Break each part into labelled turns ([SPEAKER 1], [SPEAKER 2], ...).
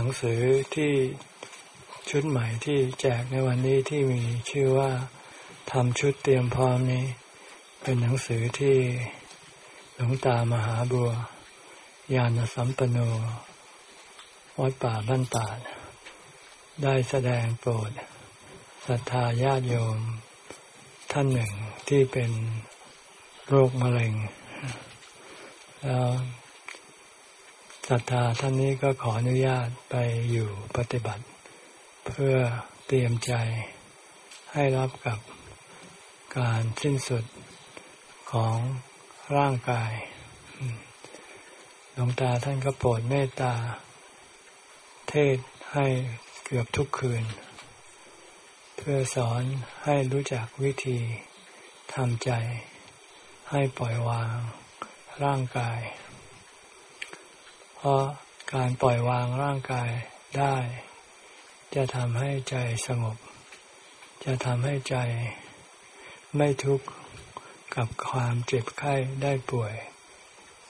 [SPEAKER 1] หนังสือที่ชุดใหม่ที่แจกในวันนี้ที่มีชื่อว่าทำชุดเตรียมพร้อมนี้ เป็นหนังสือที่หลวงตามหาบัวยานสัมปโนวัดป่าบ้านตาดได้แสดงโปรดศรัทธาญาติโยม ท่านหนึ่งที่เป็นโรคมะเร็ง แล้ว ศรัทธาท่านนี้ก็ขออนุญาตไปอยู่ปฏิบัติ เพื่อเตรียมใจให้รับกับการสิ้นสุดของร่างกายหลวงตาท่านก็โปรดเมตตา เทศให้เกือบทุกคืน เพื่อสอนให้รู้จักวิธีทำใจ ให้ปล่อยวางร่างกาย เพราะการปล่อยวางร่างกายได้ จะทำให้ใจสงบ จะทำให้ใจไม่ทุกข์กับความเจ็บไข้ได้ป่วย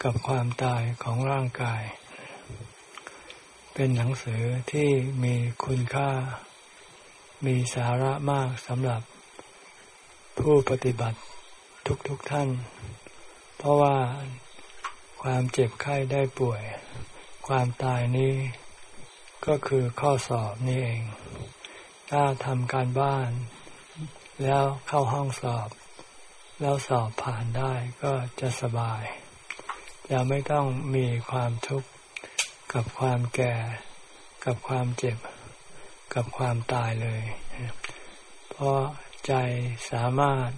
[SPEAKER 1] กับความตายของร่างกาย เป็นหนังสือที่มีคุณค่า มีสาระมากสำหรับ ผู้ปฏิบัติทุกๆทท่าน เพราะว่า ความเจ็บไข้ได้ป่วย ความตายนี้ ก็คือข้อสอบนี่เอง ถ้าทำการบ้าน แล้วเข้าห้องสอบ แล้วสอบผ่านได้ก็จะสบายจะไม่ต้องมีความทุกข์กับความแก่ กับความเจ็บ กับความตายเลย เพราะใจสามารถ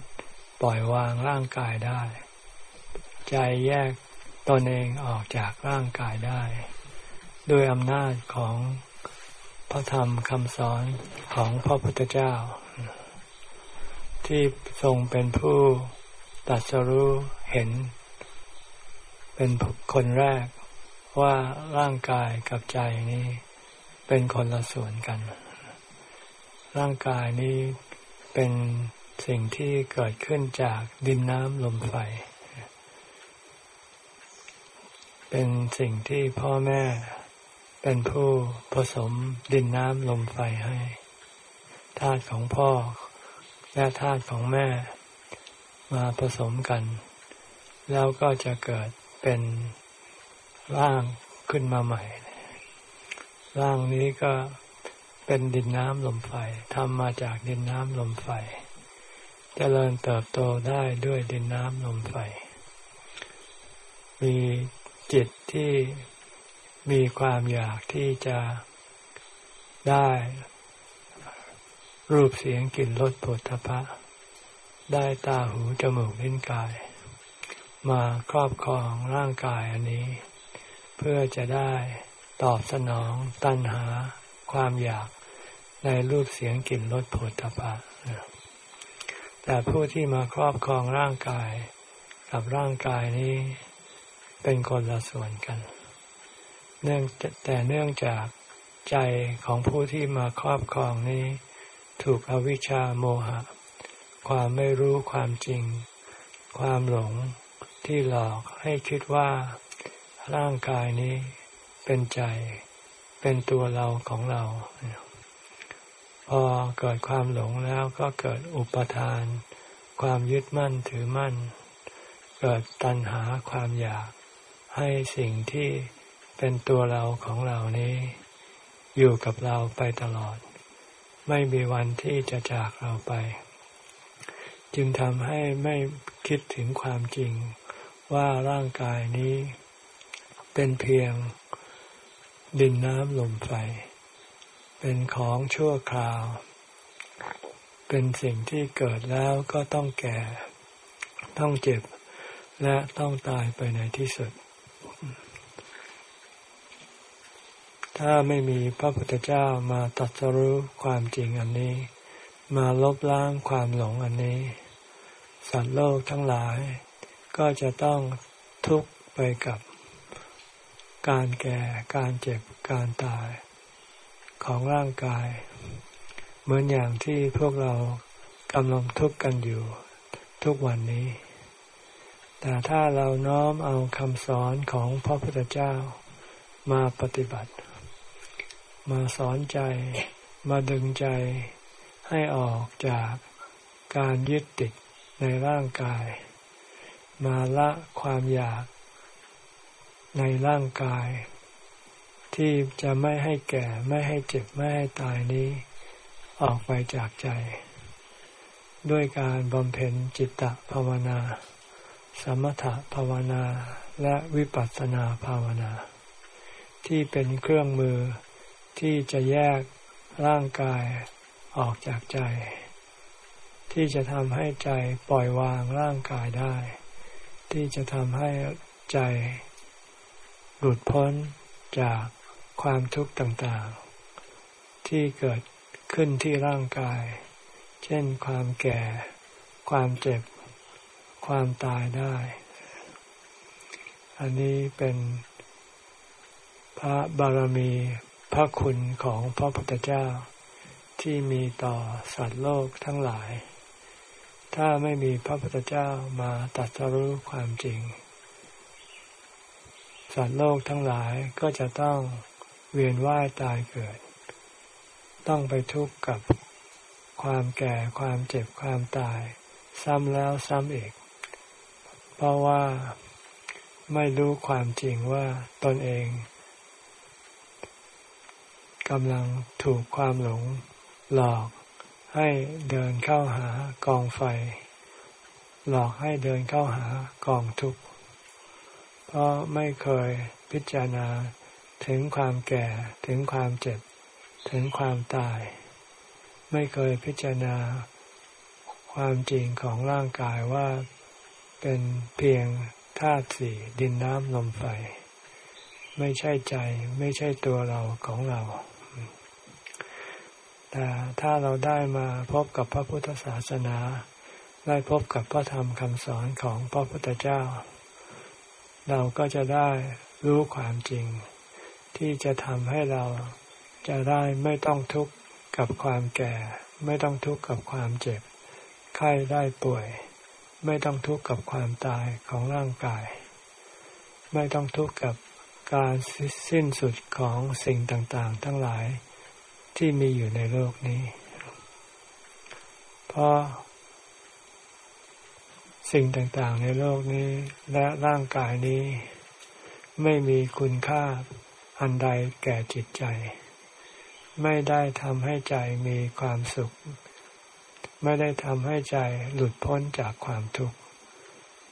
[SPEAKER 1] ปล่อยวางร่างกายได้ ใจแยก ตนเองออกจากร่างกายได้ ด้วยอำนาจของพระธรรมคำสอนของพระพุทธเจ้า ที่ทรงเป็นผู้ตัดสรู้เห็น เป็นคนแรกว่าร่างกายกับใจนี้ เป็นคนละส่วนกัน ร่างกายนี้เป็นสิ่งที่เกิดขึ้นจากดินน้ำลมไฟ เป็นสิ่งที่พ่อแม่เป็นผู้ผสมดินน้ำลมไฟให้ธาตุของพ่อและธาตุของแม่มาผสมกัน แล้วก็จะเกิดเป็นร่างขึ้นมาใหม่ ร่างนี้ก็เป็นดินน้ำลมไฟทำมาจากดินน้ำลมไฟจเจริญเติบโตได้ด้วยดินน้ำลมไฟ มี จิตที่มีความอยากที่จะได้รูปเสียงกลิ่นรสผลทพะ ได้ตาหูจมูกลิ้นกาย มาครอบครองร่างกายอันนี้ เพื่อจะได้ตอบสนองตัณหาความอยากในรูปเสียงกลิ่นรสผลทพะแต่ผู้ที่มาครอบครองร่างกายกับร่างกายนี้ เป็นคนละส่วนกัน เนื่องแต่เนื่องจากใจของผู้ที่มาครอบครองนี้ ถูกอวิชชาโมหะ ความไม่รู้ความจริง ความหลงที่หลอกให้คิดว่าร่างกายนี้เป็นใจ เป็นตัวเราของเรา พอเกิดความหลงแล้วก็เกิดอุปทาน ความยึดมั่นถือมั่น เกิดตัณหาความอยาก ให้สิ่งที่เป็นตัวเราของเรานี้ อยู่กับเราไปตลอด ไม่มีวันที่จะจากเราไป จึงทำให้ไม่คิดถึงความจริงว่าร่างกายนี้ เป็นเพียงดินน้ำลมไฟ เป็นของชั่วคราว เป็นสิ่งที่เกิดแล้วก็ต้องแก่ ต้องเจ็บ และต้องตายไปในที่สุด ถ้าไม่มีพระพุทธเจ้ามาตัดสรู้ความจริงอันนี้ มาลบล้างความหลงอันนี้ สัตว์โลกทั้งหลาย ก็จะต้องทุกข์ไปกับการแก่การเจ็บการตายของร่างกาย เหมือนอย่างที่พวกเรากำลังทุกข์กันอยู่ทุกวันนี้ แต่ถ้าเราน้อมเอาคำสอนของพระพุทธเจ้ามาปฏิบัติ มาสอนใจ มาดึงใจให้ออกจากการยึดติดในร่างกาย มาละความอยากในร่างกาย ที่จะไม่ให้แก่ไม่ให้เจ็บไม่ให้ตายนี้ ออกไปจากใจ ด้วยการบำเพ็ญจิตตภาวนา สมถภาวนาและวิปัสสนาภาวนา ที่เป็นเครื่องมือ ที่จะแยกร่างกายออกจากใจ ที่จะทำให้ใจปล่อยวางร่างกายได้ ที่จะทำให้ใจ หลุดพ้นจากความทุกข์ต่างๆ ที่เกิดขึ้นที่ร่างกาย เช่นความแก่ ความเจ็บ ความตายได้ อันนี้เป็นพระบารมี พระคุณของพระพุทธเจ้าที่มีต่อสัตว์โลกทั้งหลาย ถ้าไม่มีพระพุทธเจ้ามาตัดสรู้ความจริง สัตว์โลกทั้งหลายก็จะต้องเวียนว่ายตายเกิด ต้องไปทุกข์กับความแก่ความเจ็บความตาย ซ้ำแล้วซ้ำอีก เพราะว่าไม่รู้ความจริงว่าตนเอง กำลังถูกความหลงหลอกให้เดินเข้าหากองไฟ หลอกให้เดินเข้าหากองทุกข์เพราะไม่เคยพิจารณาถึงความแก่ถึงความเจ็บ ถึงความตาย ไม่เคยพิจารณา ความจริงของร่างกายว่าเป็นเพียงธาตุสี่ดินน้ำลมไฟ ไม่ใช่ใจไม่ใช่ตัวเราของเรา แต่ถ้าเราได้มาพบกับพระพุทธศาสนา ได้พบกับพระธรรมคำสอนของพระพุทธเจ้า เราก็จะได้รู้ความจริง ที่จะทำให้เราจะได้ไม่ต้องทุกข์กับความแก่ ไม่ต้องทุกข์กับความเจ็บ ไข้ได้ป่วย ไม่ต้องทุกข์กับความตายของร่างกาย ไม่ต้องทุกข์กับการสิ้นสุดของสิ่งต่างๆ ทั้งหลาย ที่มีอยู่ในโลกนี้ เพราะสิ่งต่างๆในโลกนี้ และร่างกายนี้ ไม่มีคุณค่าอันใดแก่จิตใจ ไม่ได้ทำให้ใจมีความสุข ไม่ได้ทำให้ใจหลุดพ้นจากความทุกข์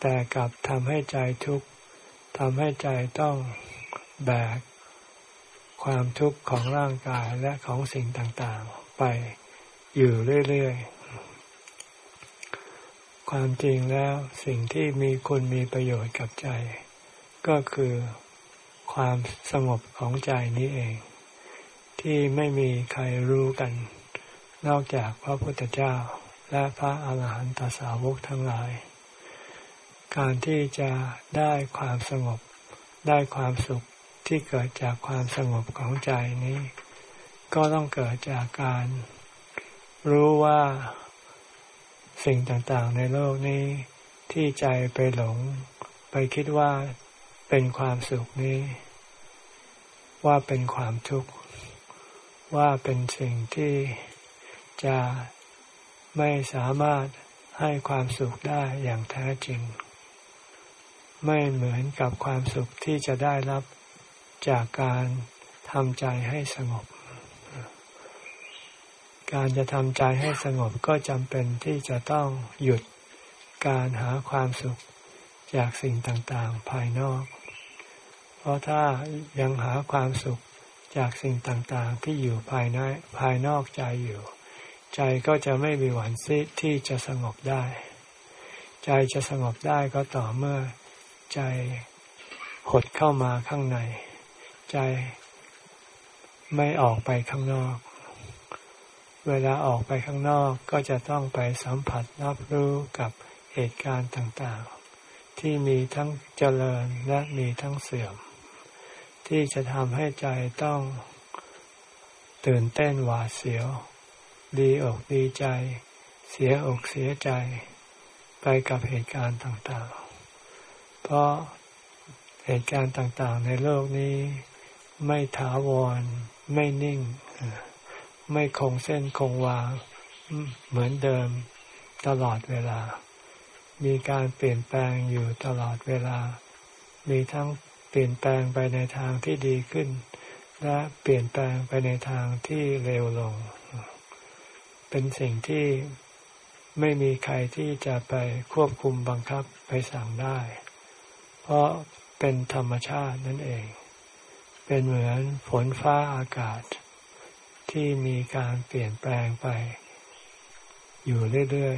[SPEAKER 1] แต่กลับทำให้ใจทุกข์ทำให้ใจต้องแบก ความทุกข์ของร่างกายและของสิ่งต่างๆ ไปอยู่เรื่อยๆ ความจริงแล้วสิ่งที่มีคุณมีประโยชน์กับใจ ก็คือความสงบของใจนี้เอง ที่ไม่มีใครรู้กัน นอกจากพระพุทธเจ้าและพระอาหารหันตสาวกทั้งหลาย การที่จะได้ความสงบได้ความสุข ที่เกิดจากความสงบของใจนี้ ก็ต้องเกิดจากการ รู้ว่าสิ่งต่างๆ ในโลกนี้ที่ใจไปหลง ไปคิดว่าเป็นความสุขนี้ ว่าเป็นความทุกข์ ว่าเป็นสิ่งที่จะไม่สามารถให้ความสุขได้อย่างแท้จริง ไม่เหมือนกับความสุขที่จะได้รับ จากการทำใจให้สงบ การจะทำใจให้สงบก็จำเป็นที่จะต้องหยุดการหาความสุขจากสิ่งต่างๆภายนอก เพราะถ้ายังหาความสุขจากสิ่งต่างๆที่อยู่ภายในภายนอกใจอยู่ ใจก็จะไม่มีวันซิที่จะสงบได้ ใจจะสงบได้ก็ต่อเมื่อใจหดเข้ามาข้างใน ใจไม่ออกไปข้างนอก เวลาออกไปข้างนอกก็จะต้องไปสัมผัสรับรู้กับเหตุการณ์ต่างๆ ที่มีทั้งเจริญและมีทั้งเสื่อม ที่จะทำให้ใจต้องตื่นเต้นหวาดเสียว ดีอกดีใจ เสียอกเสียใจ ไปกับเหตุการณ์ต่างๆ เพราะเหตุการณ์ต่างๆ ในโลกนี้ ไม่ถาวร ไม่นิ่ง ไม่คงเส้นคงวา เหมือนเดิมตลอดเวลา มีการเปลี่ยนแปลงอยู่ตลอดเวลา มีทั้งเปลี่ยนแปลงไปในทางที่ดีขึ้น และเปลี่ยนแปลงไปในทางที่เร็วลง เป็นสิ่งที่ไม่มีใครที่จะไปควบคุมบังคับไปสั่งได้ เพราะเป็นธรรมชาตินั่นเอง เป็นเหมือนฝนฟ้าอากาศ ที่มีการเปลี่ยนแปลงไป อยู่เรื่อย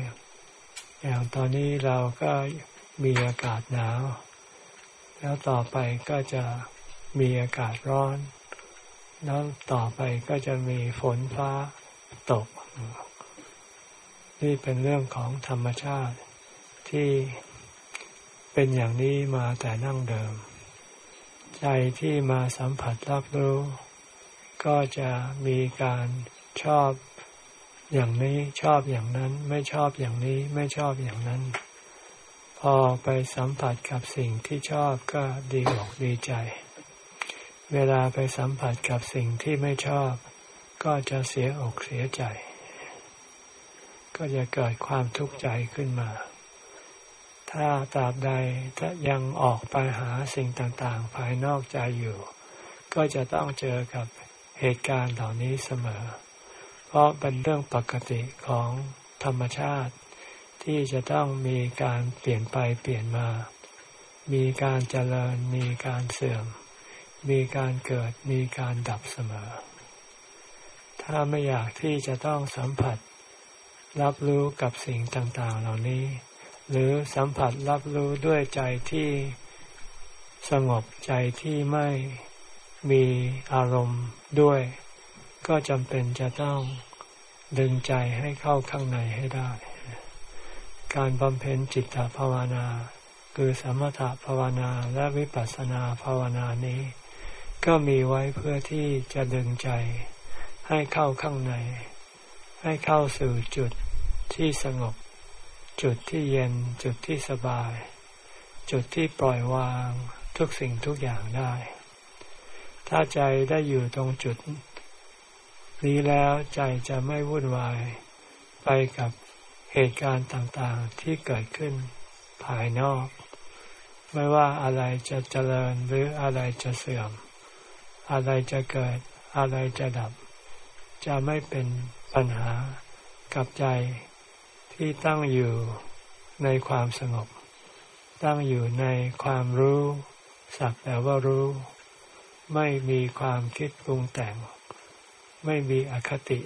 [SPEAKER 1] ๆ อย่างตอนนี้เราก็มีอากาศหนาว แล้วต่อไปก็จะมีอากาศร้อน แล้วต่อไปก็จะมีฝนฟ้าตก นี่เป็นเรื่องของธรรมชาติที่เป็นอย่างนี้มาแต่นั่งเดิม ใจที่มาสัมผัสรับรู้ ก็จะมีการชอบอย่างนี้ชอบอย่างนั้น ไม่ชอบอย่างนี้ไม่ชอบอย่างนั้น พอไปสัมผัสกับสิ่งที่ชอบก็ดีอกดีใจ เวลาไปสัมผัสกับสิ่งที่ไม่ชอบ ก็จะเสียอกเสียใจ ก็จะเกิดความทุกข์ใจขึ้นมา ถ้าตราบใดถ้ายังออกไปหาสิ่งต่างๆ ภายนอกใจอยู่ ก็จะต้องเจอกับเหตุการณ์เหล่านี้เสมอ เพราะเป็นเรื่องปกติของธรรมชาติ ที่จะต้องมีการเปลี่ยนไปเปลี่ยนมา มีการเจริญมีการเสื่อม มีการเกิดมีการดับเสมอ ถ้าไม่อยากที่จะต้องสัมผัส รับรู้กับสิ่งต่างๆเหล่านี้ หรือสัมผัสรับรู้ด้วยใจที่สงบใจที่ไม่มีอารมณ์ด้วย ก็จำเป็นจะต้องดึงใจให้เข้าข้างในให้ได้ การบำเพ็ญจิตภาวนา คือสมถภาวนาและวิปัสสนาภาวนานี้ ก็มีไว้เพื่อที่จะดึงใจ ให้เข้าข้างใน ให้เข้าสู่จุดที่สงบ จุดที่เย็นจุดที่สบาย จุดที่ปล่อยวางทุกสิ่งทุกอย่างได้ ถ้าใจได้อยู่ตรงจุดนี้แล้วใจจะไม่วุ่นวาย ไปกับเหตุการณ์ต่างๆที่เกิดขึ้นภายนอก ไม่ว่าอะไรจะเจริญหรืออะไรจะเสื่อม อะไรจะเกิดอะไรจะดับ จะไม่เป็นปัญหากับใจ ที่ตั้งอยู่ในความสงบ ตั้งอยู่ในความรู้สักแต่ว่ารู้ ไม่มีความคิดปรุงแต่ง ไม่มีอคติ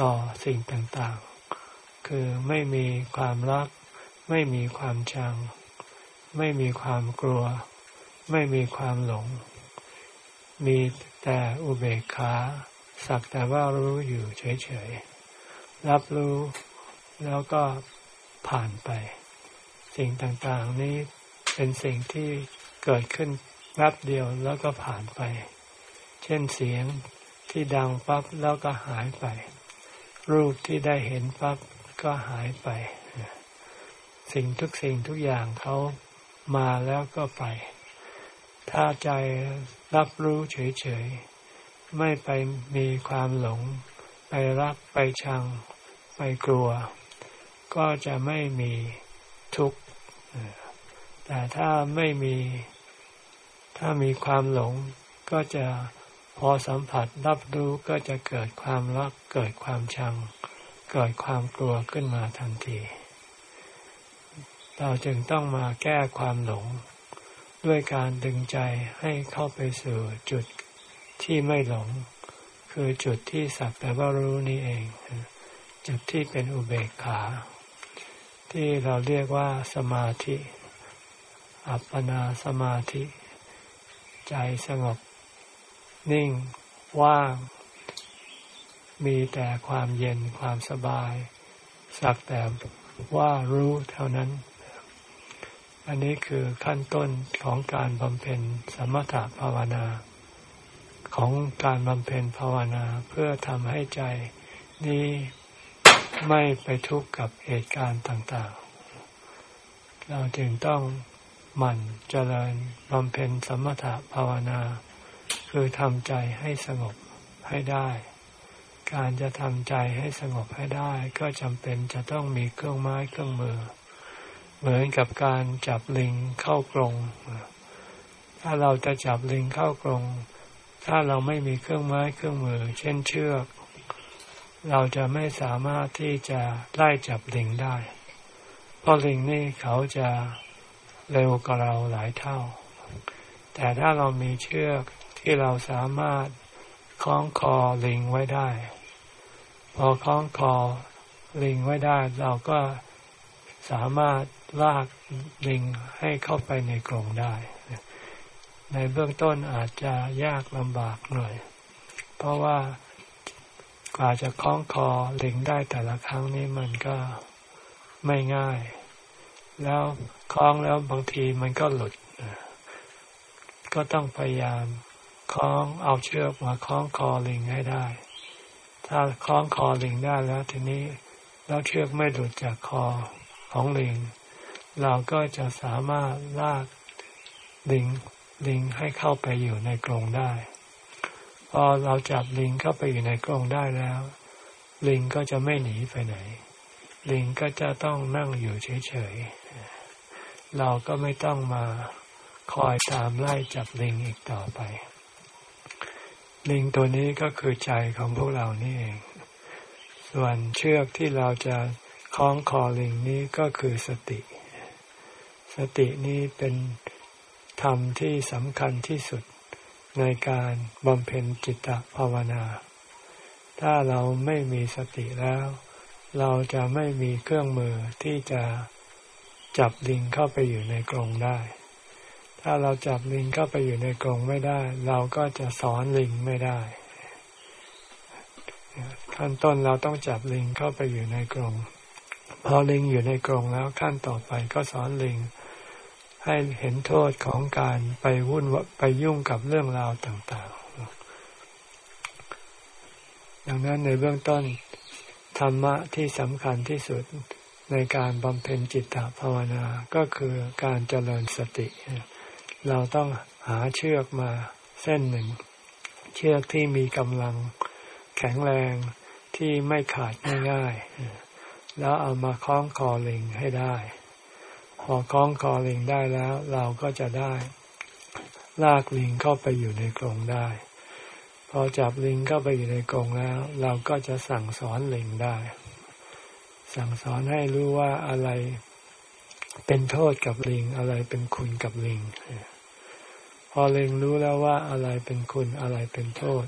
[SPEAKER 1] ต่อสิ่งต่างๆ คือไม่มีความรัก ไม่มีความชัง ไม่มีความกลัว ไม่มีความหลง มีแต่อุเบกขาสักแต่ว่ารู้อยู่เฉยๆ รับรู้ แล้วก็ผ่านไป สิ่งต่างๆนี้เป็นสิ่งที่เกิดขึ้นแป๊บเดียวแล้วก็ผ่านไป เช่นเสียงที่ดังปั๊บแล้วก็หายไป รูปที่ได้เห็นปั๊บก็หายไป สิ่งทุกสิ่งทุกอย่างเขามาแล้วก็ไป ถ้าใจรับรู้เฉยๆ ไม่ไปมีความหลง ไปรักไปชัง ไปกลัว ก็จะไม่มีทุกข์แต่ถ้าไม่มีถ้ามีความหลงก็จะพอสัมผัสรับรู้ก็จะเกิดความรัก เกิดความชัง เกิดความกลัวขึ้นมาทันที เราจึงต้องมาแก้ความหลง ด้วยการดึงใจให้เข้าไปสู่จุดที่ไม่หลง คือจุดที่สักแต่ว่ารู้นี่เอง จุดที่เป็นอุเบกขา ที่เราเรียกว่าสมาธิ อัปปนาสมาธิ ใจสงบ นิ่ง ว่าง มีแต่ความเย็นความสบาย สักแต่ว่ารู้เท่านั้น อันนี้คือขั้นต้นของการบำเพ็ญสมถะภาวนา ของการบำเพ็ญภาวนาเพื่อทำให้ใจนี้ ไม่ไปทุกข์กับเหตุการณ์ต่างๆ เราจึงต้องหมั่นเจริญบำเพ็ญสมถะภาวนา คือทำใจให้สงบให้ได้ การจะทำใจให้สงบให้ได้ ก็จำเป็นจะต้องมีเครื่องไม้เครื่องมือ เหมือนกับการจับลิงเข้ากรงถ้าเราจะจับลิงเข้ากรงถ้าเราไม่มีเครื่องไม้เครื่องมือ เช่นเชือก เราจะไม่สามารถที่จะไล่จับลิงได้ เพราะลิงนี่เขาจะเร็วกว่าเราหลายเท่า แต่ถ้าเรามีเชือกที่เราสามารถคล้องคอลิงไว้ได้ พอคล้องคอลิงไว้ได้ เราก็สามารถลากลิงให้เข้าไปในกรงได้ ในเบื้องต้นอาจจะยากลำบากหน่อย เพราะว่า กว่าจะคล้องคอเลิงได้แต่ละครั้งนี้มันก็ไม่ง่าย แล้วคล้องแล้วบางทีมันก็หลุด ก็ต้องพยายามคล้องเอาเชือกมาคล้องคอลิงให้ได้ ถ้าคล้องคอลิงได้แล้วทีนี้แล้วเชือกไม่หลุดจากคอของลิง เราก็จะสามารถลากลิงลิงให้เข้าไปอยู่ในกรงได้ พอเราจับลิงเข้าไปอยู่ในกรงได้แล้ว ลิงก็จะไม่หนีไปไหน ลิงก็จะต้องนั่งอยู่เฉยๆ เราก็ไม่ต้องมาคอยตามไล่จับลิงอีกต่อไป ลิงตัวนี้ก็คือใจของพวกเรานี่เอง ส่วนเชือกที่เราจะคล้องคอลิงนี้ก็คือสติ สตินี้เป็นธรรมที่สำคัญที่สุด ในการบำเพ็ญจิตตภาวนา ถ้าเราไม่มีสติแล้ว เราจะไม่มีเครื่องมือที่จะจับลิงเข้าไปอยู่ในกรงได้ ถ้าเราจับลิงเข้าไปอยู่ในกรงไม่ได้ เราก็จะสอนลิงไม่ได้ ขั้นต้นเราต้องจับลิงเข้าไปอยู่ในกรงพอลิงอยู่ในกรงแล้วขั้นต่อไปก็สอนลิง ให้เห็นโทษของการไปวุ่นไปยุ่งกับเรื่องราวต่างๆ ดังนั้นในเบื้องต้น ธรรมะที่สำคัญที่สุดในการบำเพ็ญจิตตภาวนาก็คือการเจริญสติ เราต้องหาเชือกมาเส้นหนึ่ง เชือกที่มีกำลังแข็งแรงที่ไม่ขาดง่ายๆแล้วเอามาคล้องคอลิงให้ได้ พอคล้องคอลิงได้แล้ว เราก็จะได้ ลากลิงเข้าไปอยู่ในกรงได้ พอจับลิงเข้าไปอยู่ในกรงแล้ว เราก็จะสั่งสอนลิงได้ สั่งสอนให้รู้ว่าอะไรเป็นโทษกับลิง อะไรเป็นคุณกับลิง พอลิงรู้แล้วว่าอะไรเป็นคุณอะไรเป็นโทษ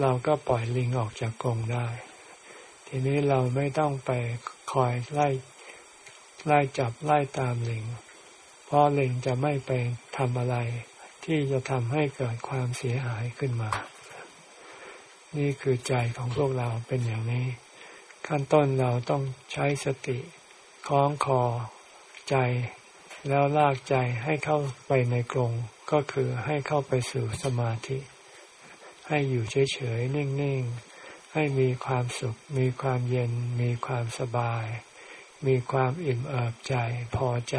[SPEAKER 1] เราก็ปล่อยลิงออกจากกรงได้ ทีนี้เราไม่ต้องไปคอยไล่ ไล่จับไล่ตามลิงเพราะลิงจะไม่ไปทำอะไร ที่จะทำให้เกิดความเสียหายขึ้นมา นี่คือใจของพวกเราเป็นอย่างนี้ ขั้นต้นเราต้องใช้สติคล้องคอใจ แล้วลากใจให้เข้าไปในกรงก็คือให้เข้าไปสู่สมาธิ ให้อยู่เฉยๆ นิ่งๆ ให้มีความสุข มีความเย็น มีความสบาย มีความอิ่มเอิบใจพอใจ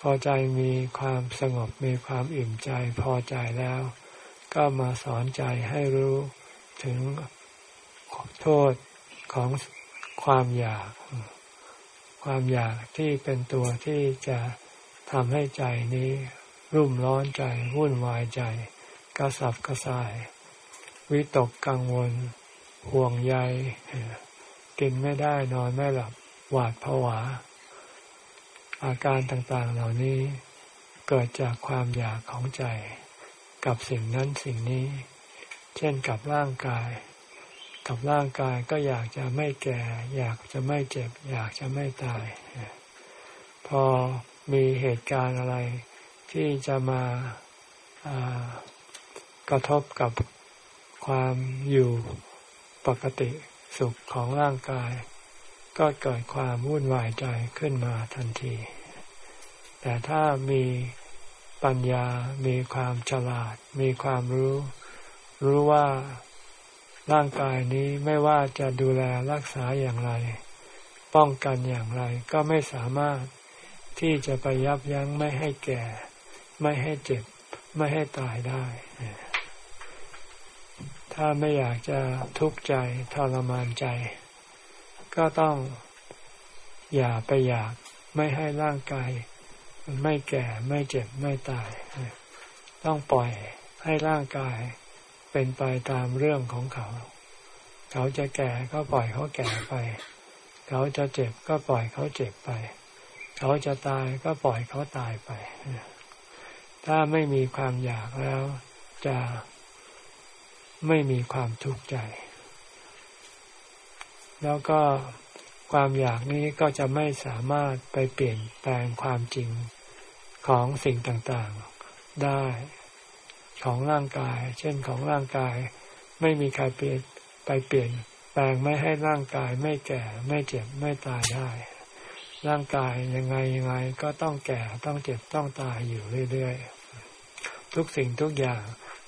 [SPEAKER 1] พอใจมีความสงบมีความอิ่มใจพอใจแล้ว ก็มาสอนใจให้รู้ถึงโทษของความอยาก ความอยากที่เป็นตัวที่จะทำให้ใจนี้ รุ่มร้อนใจวุ่นวายใจ กระสับกระส่าย วิตกกังวล ห่วงใย กินไม่ได้นอนไม่หลับหวาดผวา อาการต่างๆเหล่านี้เกิดจากความอยากของใจ กับสิ่งนั้นสิ่งนี้ เช่นกับร่างกาย กับร่างกายก็อยากจะไม่แก่ อยากจะไม่เจ็บ อยากจะไม่ตาย พอมีเหตุการณ์อะไรที่จะมากระทบกับความอยู่ปกติ สุขของร่างกาย ก็เกิดความวุ่นวายใจขึ้นมาทันที แต่ถ้ามีปัญญา มีความฉลาด มีความรู้ รู้ว่าร่างกายนี้ไม่ว่าจะดูแลรักษาอย่างไร ป้องกันอย่างไร ก็ไม่สามารถที่จะไปยับยั้งไม่ให้แก่ ไม่ให้เจ็บ ไม่ให้ตายได้ ถ้าไม่อยากจะทุกข์ใจทรมานใจ ก็ต้องอย่าไปอยากไม่ให้ร่างกายไม่แก่ไม่เจ็บไม่ตาย ต้องปล่อยให้ร่างกายเป็นไปตามเรื่องของเขา เขาจะแก่ก็ปล่อยเขาแก่ไป เขาจะเจ็บก็ปล่อยเขาเจ็บไป เขาจะตายก็ปล่อยเขาตายไป ถ้าไม่มีความอยากแล้วจะ ไม่มีความทุกข์ใจ แล้วก็ความอยากนี้ก็จะไม่สามารถไปเปลี่ยนแปลงความจริงของสิ่งต่างๆได้ ของร่างกาย เช่นของร่างกาย ไม่มีใครเปลี่ยนไปเปลี่ยนแปลงไม่ให้ร่างกายไม่แก่ไม่เจ็บไม่ตายได้ ร่างกายยังไงยังไงก็ต้องแก่ต้องเจ็บต้องตายอยู่เรื่อยๆ ทุกสิ่งทุกอย่าง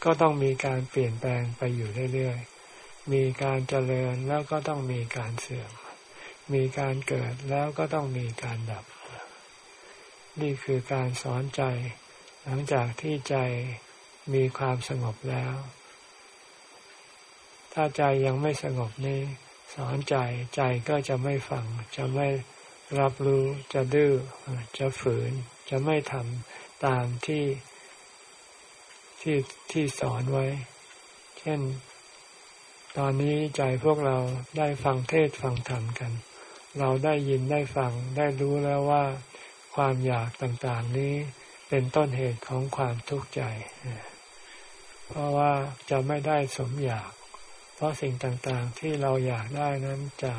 [SPEAKER 1] ก็ต้องมีการเปลี่ยนแปลงไปอยู่เรื่อยๆ มีการเจริญแล้วก็ต้องมีการเสื่อม มีการเกิดแล้วก็ต้องมีการดับ นี่คือการสอนใจ หลังจากที่ใจมีความสงบแล้ว ถ้าใจยังไม่สงบนี่สอนใจใจก็จะไม่ฟัง จะไม่รับรู้ จะดื้อ จะฝืน จะไม่ทำตามที่ ที่ที่สอนไว้ เช่น ตอนนี้ใจพวกเราได้ฟังเทศฟังธรรมกัน เราได้ยินได้ฟังได้รู้แล้วว่า ความอยากต่างๆนี้เป็นต้นเหตุของความทุกข์ใจ เพราะว่าจะไม่ได้สมอยาก เพราะสิ่งต่างๆที่เราอยากได้นั้นจะ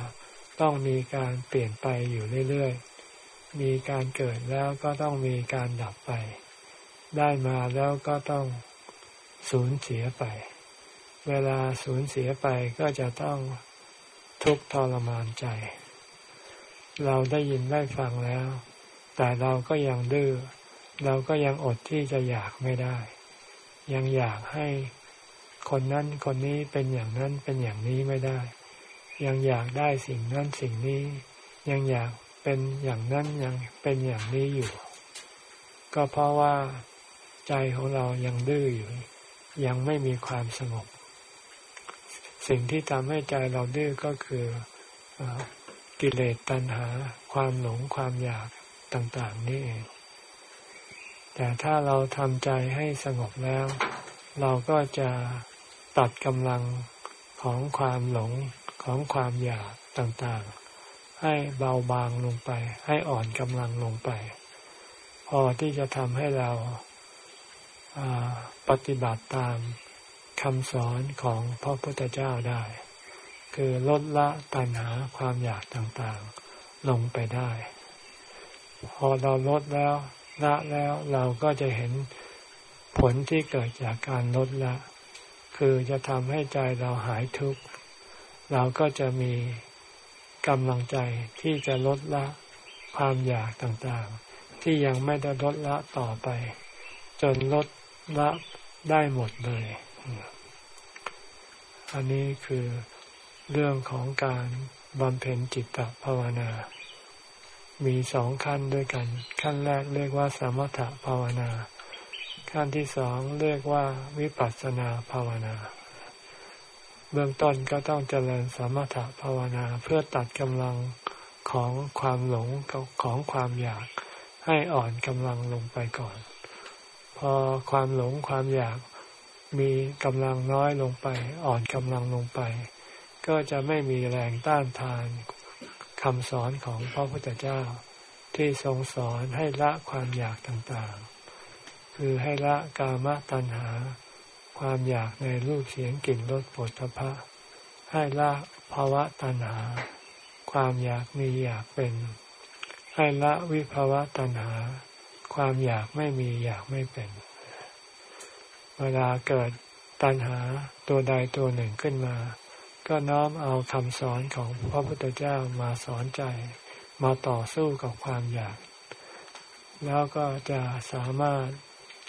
[SPEAKER 1] ต้องมีการเปลี่ยนไปอยู่เรื่อยๆ มีการเกิดแล้วก็ต้องมีการดับไป ได้มาแล้วก็ต้อง สูญเสียไป เวลาสูญเสียไปก็จะต้องทุกข์ทรมานใจ เราได้ยินได้ฟังแล้ว แต่เราก็ยังดื้อ เราก็ยังอดที่จะอยากไม่ได้ ยังอยากให้คนนั้นคนนี้เป็นอย่างนั้นเป็นอย่างนี้ไม่ได้ ยังอยากได้สิ่งนั้นสิ่งนี้ ยังอยากเป็นอย่างนั้นยังเป็นอย่างนี้อยู่ ก็เพราะว่าใจของเรายังดื้ออยู่ ยังไม่มีความสงบ สิ่งที่ทำให้ใจเราดื้อก็คืออกิเลสตัณหา ความหลงความอยากต่าง ๆ นี่เอง แต่ถ้าเราทำใจให้สงบแล้ว เราก็จะตัดกำลังของความหลงของความอยากต่างๆ ให้เบาบางลงไป ให้อ่อนกำลังลงไป พอที่จะทำให้เรา ปฏิบัติตามคำสอนของพระพุทธเจ้าได้ คือลดละตัณหาความอยากต่างๆลงไปได้ พอเราลดแล้วละแล้วเราก็จะเห็นผลที่เกิดจากการลดละ คือจะทำให้ใจเราหายทุกข์ เราก็จะมีกำลังใจที่จะลดละความอยากต่างๆ ที่ยังไม่ได้ลดละต่อไป จนลด ละได้หมดเลย อันนี้คือเรื่องของการบำเพ็ญจิตตภาวนา มีสองขั้นด้วยกัน ขั้นแรกเรียกว่าสมถภาวนา ขั้นที่สองเรียกว่าวิปัสสนาภาวนา เบื้องต้นก็ต้องเจริญสมถภาวนาเพื่อตัดกำลังของความหลงของความอยากให้อ่อนกำลังลงไปก่อน พอความหลงความอยากมีกำลังน้อยลงไป อ่อนกำลังลงไป ก็จะไม่มีแรงต้านทานคำสอนของพระพุทธเจ้า ที่ทรงสอนให้ละความอยากต่างๆ คือให้ละกามตัณหา ความอยากในรูปเสียงกลิ่นรสปุถะพะให้ละภาวะตัณหา ความอยากมีอยากเป็น ให้ละวิภาวะตัณหา ความอยากไม่มีอยากไม่เป็น เวลาเกิดตัณหาตัวใดตัวหนึ่งขึ้นมา ก็น้อมเอาคำสอนของพระพุทธเจ้ามาสอนใจ มาต่อสู้กับความอยาก แล้วก็จะสามารถ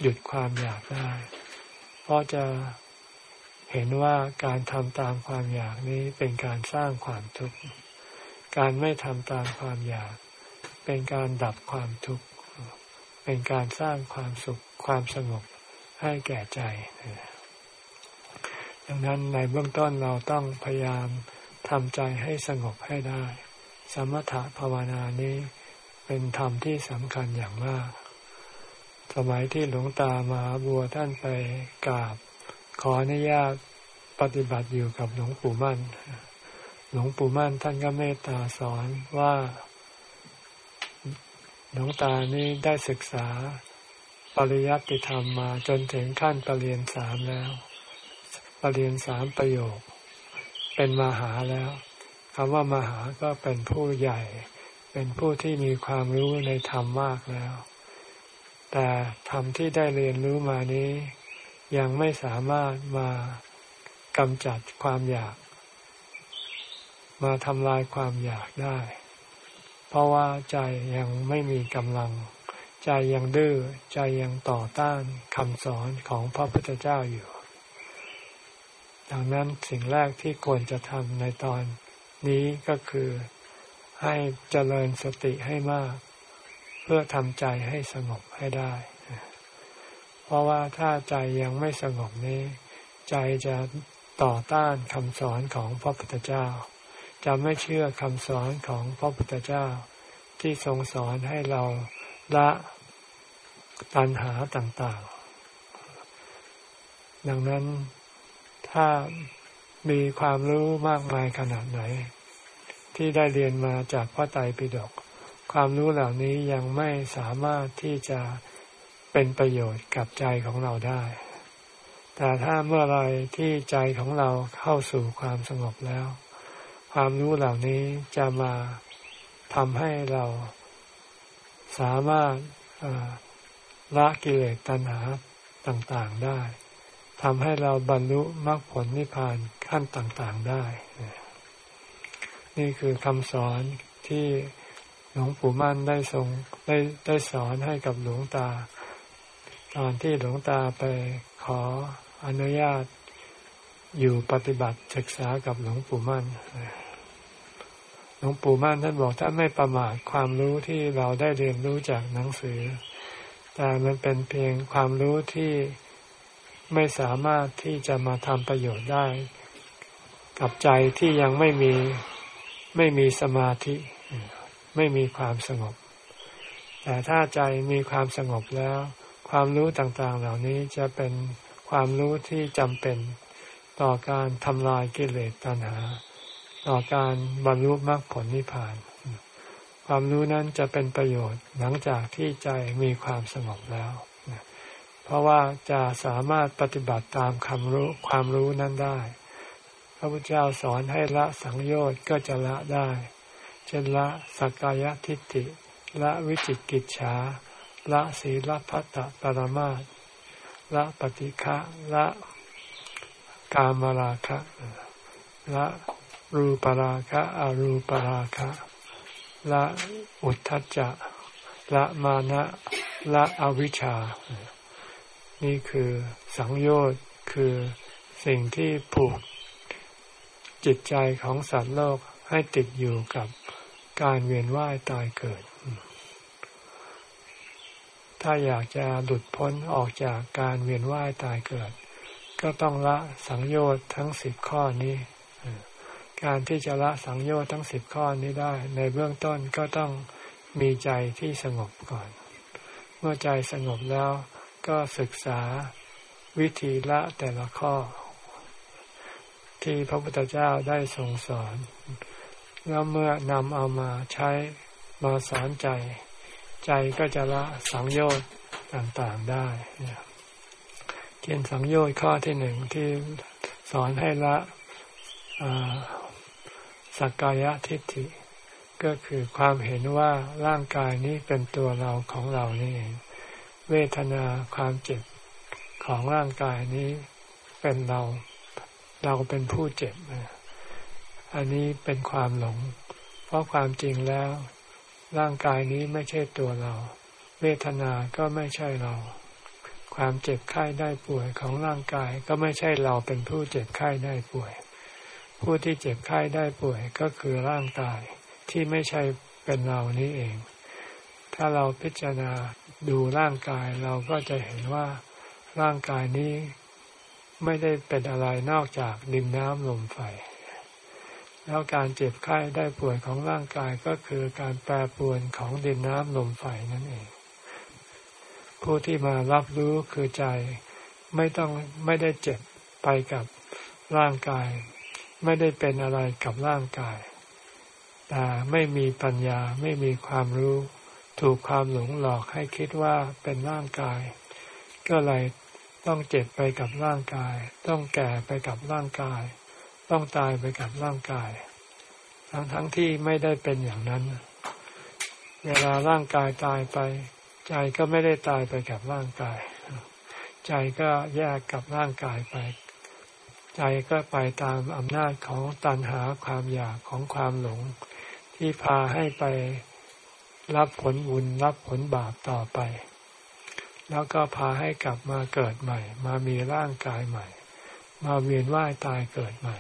[SPEAKER 1] หยุดความอยากได้ เพราะจะเห็นว่าการทำตามความอยากนี้เป็นการสร้างความทุกข์ การไม่ทำตามความอยาก เป็นการดับความทุกข์ เป็นการสร้างความสุขความสงบให้แก่ใจดังนั้นในเบื้องต้นเราต้องพยายามทำใจให้สงบให้ได้ สมถะภาวนานี้เป็นธรรมที่สำคัญอย่างมาก สมัยที่หลวงตามาบัวท่านไปกราบ ขออนุญาตปฏิบัติอยู่กับหลวงปู่มั่น หลวงปู่มั่นท่านก็เมตตาสอนว่า หลวงตานี้ได้ศึกษาปริยัติธรรมมาจนถึงขั้นปรริญญาสามแล้วปรริญญาสามประโยค เป็นมหาแล้วคำว่ามหาก็เป็นผู้ใหญ่ เป็นผู้ที่มีความรู้ในธรรมมากแล้ว แต่ธรรมที่ได้เรียนรู้มานี้ ยังไม่สามารถมากำจัดความอยาก มาทำลายความอยากได้ เพราะว่าใจยังไม่มีกำลัง ใจยังดื้อใจยังต่อต้านคำสอนของพระพุทธเจ้าอยู่ ดังนั้นสิ่งแรกที่ควรจะทำในตอนนี้ก็คือให้เจริญสติให้มาก เพื่อทำใจให้สงบให้ได้ เพราะว่าถ้าใจยังไม่สงบนี้ ใจจะต่อต้านคำสอนของพระพุทธเจ้า จะไม่เชื่อคำสอนของพระพุทธเจ้าที่ทรงสอนให้เราละตัณหาต่างๆ ดังนั้นถ้ามีความรู้มากมายขนาดไหน ที่ได้เรียนมาจากพระไตรปิฎกความรู้เหล่านี้ยังไม่สามารถที่จะเป็นประโยชน์กับใจของเราได้ แต่ถ้าเมื่อไรที่ใจของเราเข้าสู่ความสงบแล้ว ความรู้เหล่านี้จะมาทำให้เราสามารถละกิเลสตัณหาต่างๆได้ทำให้เราบรรลุมรรคผลนิพพานขั้นต่างๆได้ นี่คือคำสอนที่หลวงปู่มั่นได้ทรงได้ได้สอนให้กับหลวงตา ตอนที่หลวงตาไปขออนุญาตอยู่ปฏิบัติศึกษากับหลวงปู่มั่น หลวงปู่มั่นท่านบอกถ้าไม่ประมาทความรู้ที่เราได้เรียนรู้จากหนังสือ แต่มันเป็นเพียงความรู้ที่ไม่สามารถที่จะมาทำประโยชน์ได้ กับใจที่ยังไม่มีไม่มีสมาธิ ไม่มีความสงบ แต่ถ้าใจมีความสงบแล้ว ความรู้ต่างๆ เหล่านี้จะเป็นความรู้ที่จำเป็นต่อการทำลายกิเลสตัณหา ต่อการบรรลุมรรคผลนิพพาน ความรู้นั้นจะเป็นประโยชน์หลังจากที่ใจมีความสงบแล้ว เพราะว่าจะสามารถปฏิบัติตามคำรู้ความรู้นั้นได้ พระพุทธเจ้าสอนให้ละสังโยชน์ก็จะละได้ เช่นละสักกายทิฏฐิ ละวิจิกิจฉา ละศีลพัตตปรมาตละปฏิฆะละกามราคะละ รูปราคะอรูปราคะ ละอุทธัจจะ ละมานะละอวิชชา นี่คือสังโยชน์คือสิ่งที่ผูกจิตใจของสัตว์โลกให้ติดอยู่กับการเวียนว่ายตายเกิด ถ้าอยากจะหลุดพ้นออกจากการเวียนว่ายตายเกิด ก็ต้องละสังโยชน์ทั้งสิบข้อนี้ การที่จะละสังโยชน์ทั้งสิบข้อนี้ได้ ในเบื้องต้นก็ต้องมีใจที่สงบก่อน เมื่อใจสงบแล้วก็ศึกษาวิธีละแต่ละข้อ ที่พระพุทธเจ้าได้ทรงสอน แล้วเมื่อนำเอามาใช้มาสอนใจ ใจก็จะละสังโยชน์ต่างๆได้เช่นสังโยชน์ข้อที่หนึ่งที่สอนให้ละ สักกายทิฏฐิ ก็คือความเห็นว่าร่างกายนี้เป็นตัวเราของเรานี่เอง เวทนาความเจ็บของร่างกายนี้เป็นเรา เราเป็นผู้เจ็บ อันนี้เป็นความหลง เพราะความจริงแล้ว ร่างกายนี้ไม่ใช่ตัวเรา เวทนาก็ไม่ใช่เรา ความเจ็บไข้ได้ป่วยของร่างกายก็ไม่ใช่เราเป็นผู้เจ็บไข้ได้ป่วย ผู้ที่เจ็บไข้ได้ป่วยก็คือร่างกายที่ไม่ใช่เป็นเรานี้เอง ถ้าเราพิจารณาดูร่างกายเราก็จะเห็นว่าร่างกายนี้ไม่ได้เป็นอะไรนอกจากดินน้ำลมไฟ แล้วการเจ็บไข้ได้ป่วยของร่างกายก็คือการแปรปรวนของดินน้ำลมไฟนั่นเอง ผู้ที่มารับรู้คือใจไม่ต้องไม่ได้เจ็บไปกับร่างกาย ไม่ได้เป็นอะไรกับร่างกาย แต่ไม่มีปัญญาไม่มีความรู้ ถูกความหลงหลอกให้คิดว่าเป็นร่างกาย ก็เลยต้องเจ็บไปกับร่างกาย ต้องแก่ไปกับร่างกาย ต้องตายไปกับร่างกาย ทั้งทั้งที่ไม่ได้เป็นอย่างนั้น เวลาร่างกายตายไป ใจก็ไม่ได้ตายไปกับร่างกาย ใจก็แยกกับร่างกายไป ใจก็ไปตามอำนาจของตันหาความอยากของความหลง ที่พาให้ไปรับผลบุญรับผลบาปต่อไป แล้วก็พาให้กลับมาเกิดใหม่ มามีร่างกายใหม่ มาเวียนว่ายตายเกิดใหม่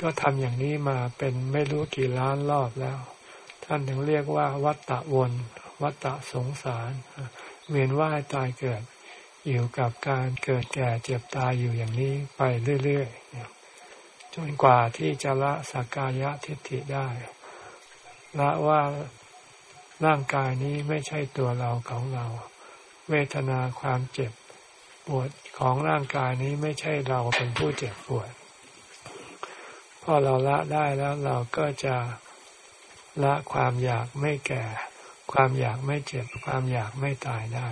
[SPEAKER 1] ก็ทำอย่างนี้มาเป็นไม่รู้กี่ล้านรอบแล้ว ท่านถึงเรียกว่า วัตตะวน วัตตะสงสาร เวียนว่ายตายเกิด อยู่กับการเกิดแก่เจ็บตายอยู่อย่างนี้ไปเรื่อยๆจนกว่าที่จะละสักกายะทิฏฐิได้ ละว่าร่างกายนี้ไม่ใช่ตัวเราของเรา เวทนาความเจ็บปวดของร่างกายนี้ไม่ใช่เราเป็นผู้เจ็บปวดพอเราละได้แล้วเราก็จะละความอยากไม่แก่ ความอยากไม่เจ็บ ความอยากไม่ตายได้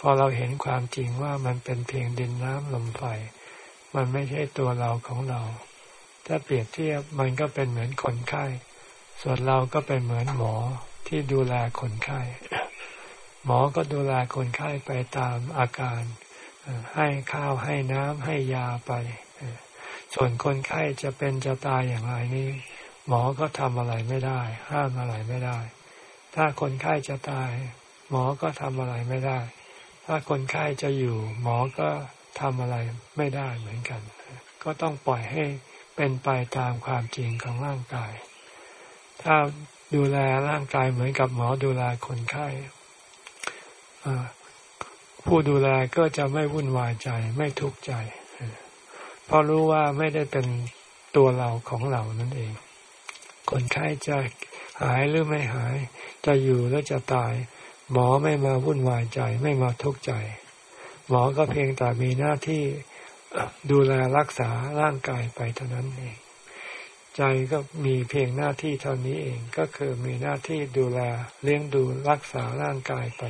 [SPEAKER 1] พอเราเห็นความจริงว่ามันเป็นเพียงดินน้ำลมไฟ มันไม่ใช่ตัวเราของเรา ถ้าเปรียบเทียบมันก็เป็นเหมือนคนไข้ ส่วนเราก็เป็นเหมือนหมอที่ดูแลคนไข้ หมอก็ดูแลคนไข้ไปตามอาการ ให้ข้าวให้น้ำให้ยาไป ส่วนคนไข้จะเป็นจะตายอย่างไรนี้ หมอก็ทำอะไรไม่ได้ ห้ามอะไรไม่ได้ ถ้าคนไข้จะตาย หมอก็ทำอะไรไม่ได้ ถ้าคนไข้จะอยู่หมอก็ทำอะไรไม่ได้เหมือนกัน ก็ต้องปล่อยให้เป็นไปตามความจริงของร่างกาย ถ้าดูแลร่างกายเหมือนกับหมอดูแลคนไข้ผู้ดูแลก็จะไม่วุ่นวายใจไม่ทุกข์ใจ เพราะรู้ว่าไม่ได้เป็นตัวเราของเรานั่นเอง คนไข้จะหายหรือไม่หาย จะอยู่หรือจะตาย หมอไม่มาวุ่นวายใจไม่มาทุกข์ใจ หมอก็เพียงแต่มีหน้าที่ดูแลรักษาร่างกายไปเท่านั้นเอง ใจก็มีเพียงหน้าที่เท่านี้เองก็คือมีหน้าที่ดูแลเลี้ยงดูรักษาร่างกายไป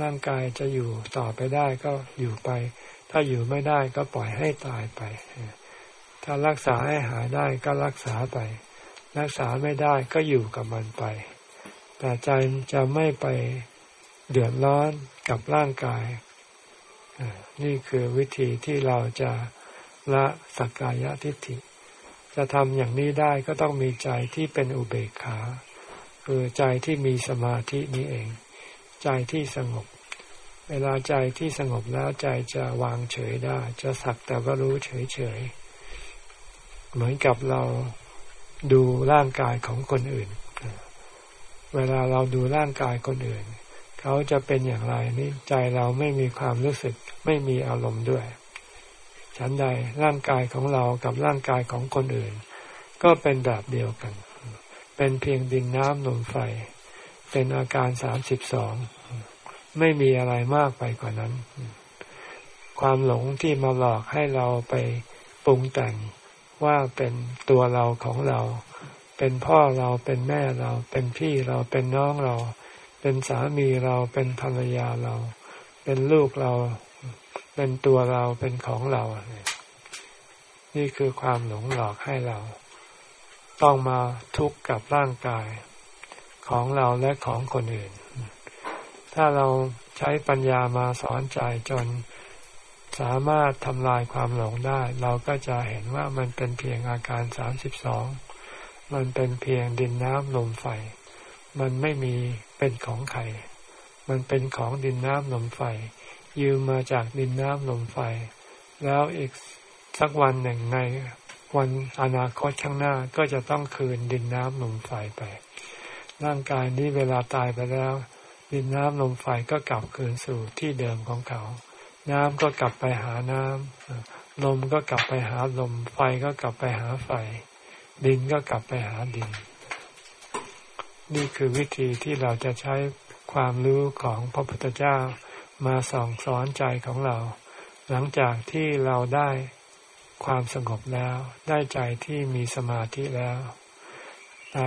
[SPEAKER 1] ร่างกายจะอยู่ต่อไปได้ก็อยู่ไป ถ้าอยู่ไม่ได้ก็ปล่อยให้ตายไป ถ้ารักษาให้หายได้ก็รักษาไป รักษาไม่ได้ก็อยู่กับมันไป แต่ใจจะไม่ไปเดือดร้อนกับร่างกาย นี่คือวิธีที่เราจะละสักกายทิฏฐิ จะทำอย่างนี้ได้ก็ต้องมีใจที่เป็นอุเบกขา คือใจที่มีสมาธินี้เอง ใจที่สงบ เวลาใจที่สงบแล้วใจจะวางเฉยได้ จะสักแต่ว่ารู้เฉยเฉย เหมือนกับเราดูร่างกายของคนอื่น เวลาเราดูร่างกายคนอื่น เขาจะเป็นอย่างไรนี่ใจเราไม่มีความรู้สึกไม่มีอารมณ์ด้วย ฉันใดร่างกายของเรากับร่างกายของคนอื่น ก็เป็นแบบเดียวกัน เป็นเพียงดินน้ำลมไฟ เป็นอาการสามสิบสองไม่มีอะไรมากไปกว่านั้น ความหลงที่มาหลอกให้เราไปปรุงแต่งว่าเป็นตัวเราของเรา เป็นพ่อเราเป็นแม่เราเป็นพี่เราเป็นน้องเรา เป็นสามีเราเป็นภรรยาเรา เป็นลูกเรา เป็นตัวเราเป็นของเรา นี่คือความหลงหลอกให้เรา ต้องมาทุกข์กับร่างกายของเราและของคนอื่น ถ้าเราใช้ปัญญามาสอนใจจนสามารถทำลายความหลงได้ เราก็จะเห็นว่ามันเป็นเพียงอาการสามสิบสอง มันเป็นเพียงดินน้ำลมไฟ มันไม่มีเป็นของใคร มันเป็นของดินน้ำลมไฟ ยืมมาจากดินน้ำลมไฟ แล้วอีกสักวันหนึ่งในวันอนาคตข้างหน้าก็จะต้องคืนดินน้ำลมไฟไป ร่างกายนี้เวลาตายไปแล้ว ดินน้ำลมไฟก็กลับคืนสู่ที่เดิมของเขา น้ำก็กลับไปหาน้ำลมก็กลับไปหาลม ไฟก็กลับไปหาไฟ ดินก็กลับไปหาดิน นี่คือวิธีที่เราจะใช้ความรู้ของพระพุทธเจ้ามาส่องสอนใจของเรา หลังจากที่เราได้ความสงบแล้ว ได้ใจที่มีสมาธิแล้วแต่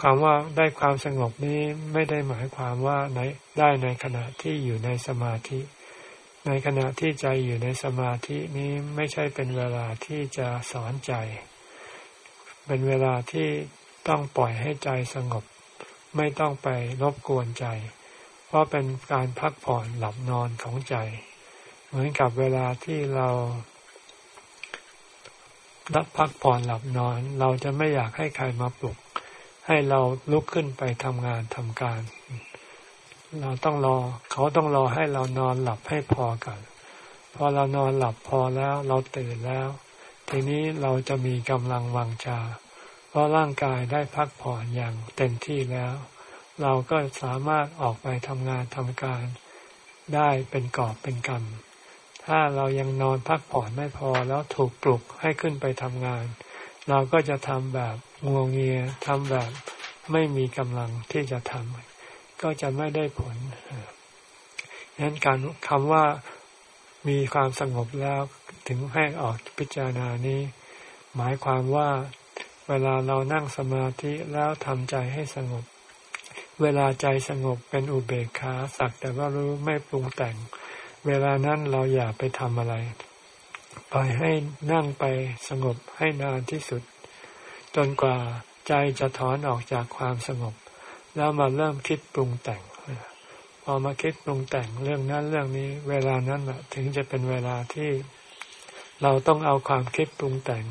[SPEAKER 1] ความว่าได้ความสงบนี้ไม่ได้หมายความว่าในได้ในขณะที่อยู่ในสมาธิ ในขณะที่ใจอยู่ในสมาธินี้ไม่ใช่เป็นเวลาที่จะสอนใจ เป็นเวลาที่ต้องปล่อยให้ใจสงบ ไม่ต้องไปรบกวนใจ เพราะเป็นการพักผ่อนหลับนอนของใจ เหมือนกับเวลาที่เรารับพักผ่อนหลับนอน เราจะไม่อยากให้ใครมาปลุก ให้เราลุกขึ้นไปทำงานทำการ เราต้องรอ เขาต้องรอให้เรานอนหลับให้พอกันพอเรานอนหลับพอแล้ว เราตื่นแล้ว ทีนี้เราจะมีกำลังวังชา เพราะร่างกายได้พักผ่อนอย่างเต็มที่แล้ว เราก็สามารถออกไปทำงานทำการได้เป็นกอบเป็นกรรมถ้าเรายังนอนพักผ่อนไม่พอแล้วถูกปลุกให้ขึ้นไปทำงาน เราก็จะทำแบบงวงเงียทำแบบไม่มีกำลังที่จะทำก็จะไม่ได้ผลนั้นการคำว่ามีความสงบแล้ว ถึงให้ออกพิจารณานี้ หมายความว่าเวลาเรานั่งสมาธิแล้วทำใจให้สงบ เวลาใจสงบเป็นอุเบกขาสักแต่ว่ารู้ไม่ปรุงแต่ง เวลานั้นเราอย่าไปทำอะไรปล่อยให้นั่งไปสงบให้นานที่สุด จนกว่าใจจะถอนออกจากความสงบ แล้วมาเริ่มคิดปรุงแต่งพอมาคิดปรุงแต่งเรื่องนั้นเรื่องนี้ เวลานั้นถึงจะเป็นเวลาที่ เราต้องเอาความคิดปรุงแต่ง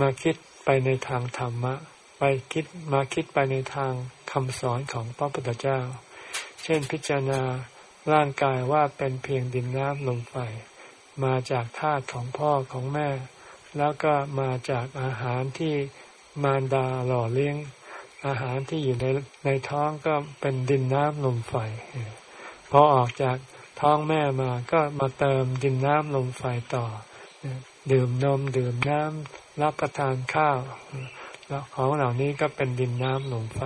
[SPEAKER 1] มาคิดไปในทางธรรมะ ไปคิดมาคิดไปในทางคำสอนของพระพุทธเจ้า เช่นพิจารณาร่างกายว่าเป็นเพียงดินน้ำลมไฟมาจากธาตุของพ่อของแม่ แล้วก็มาจากอาหารที่มารดาหล่อเลี้ยง อาหารที่อยู่ในในท้องก็เป็นดินน้ำลมไฟพอออกจากท้องแม่มาก็มาเติมดินน้ำลมไฟต่อ ดื่มนมดื่มน้ำรับประทานข้าวแล้วของเหล่านี้ก็เป็นดินน้ำลมไฟ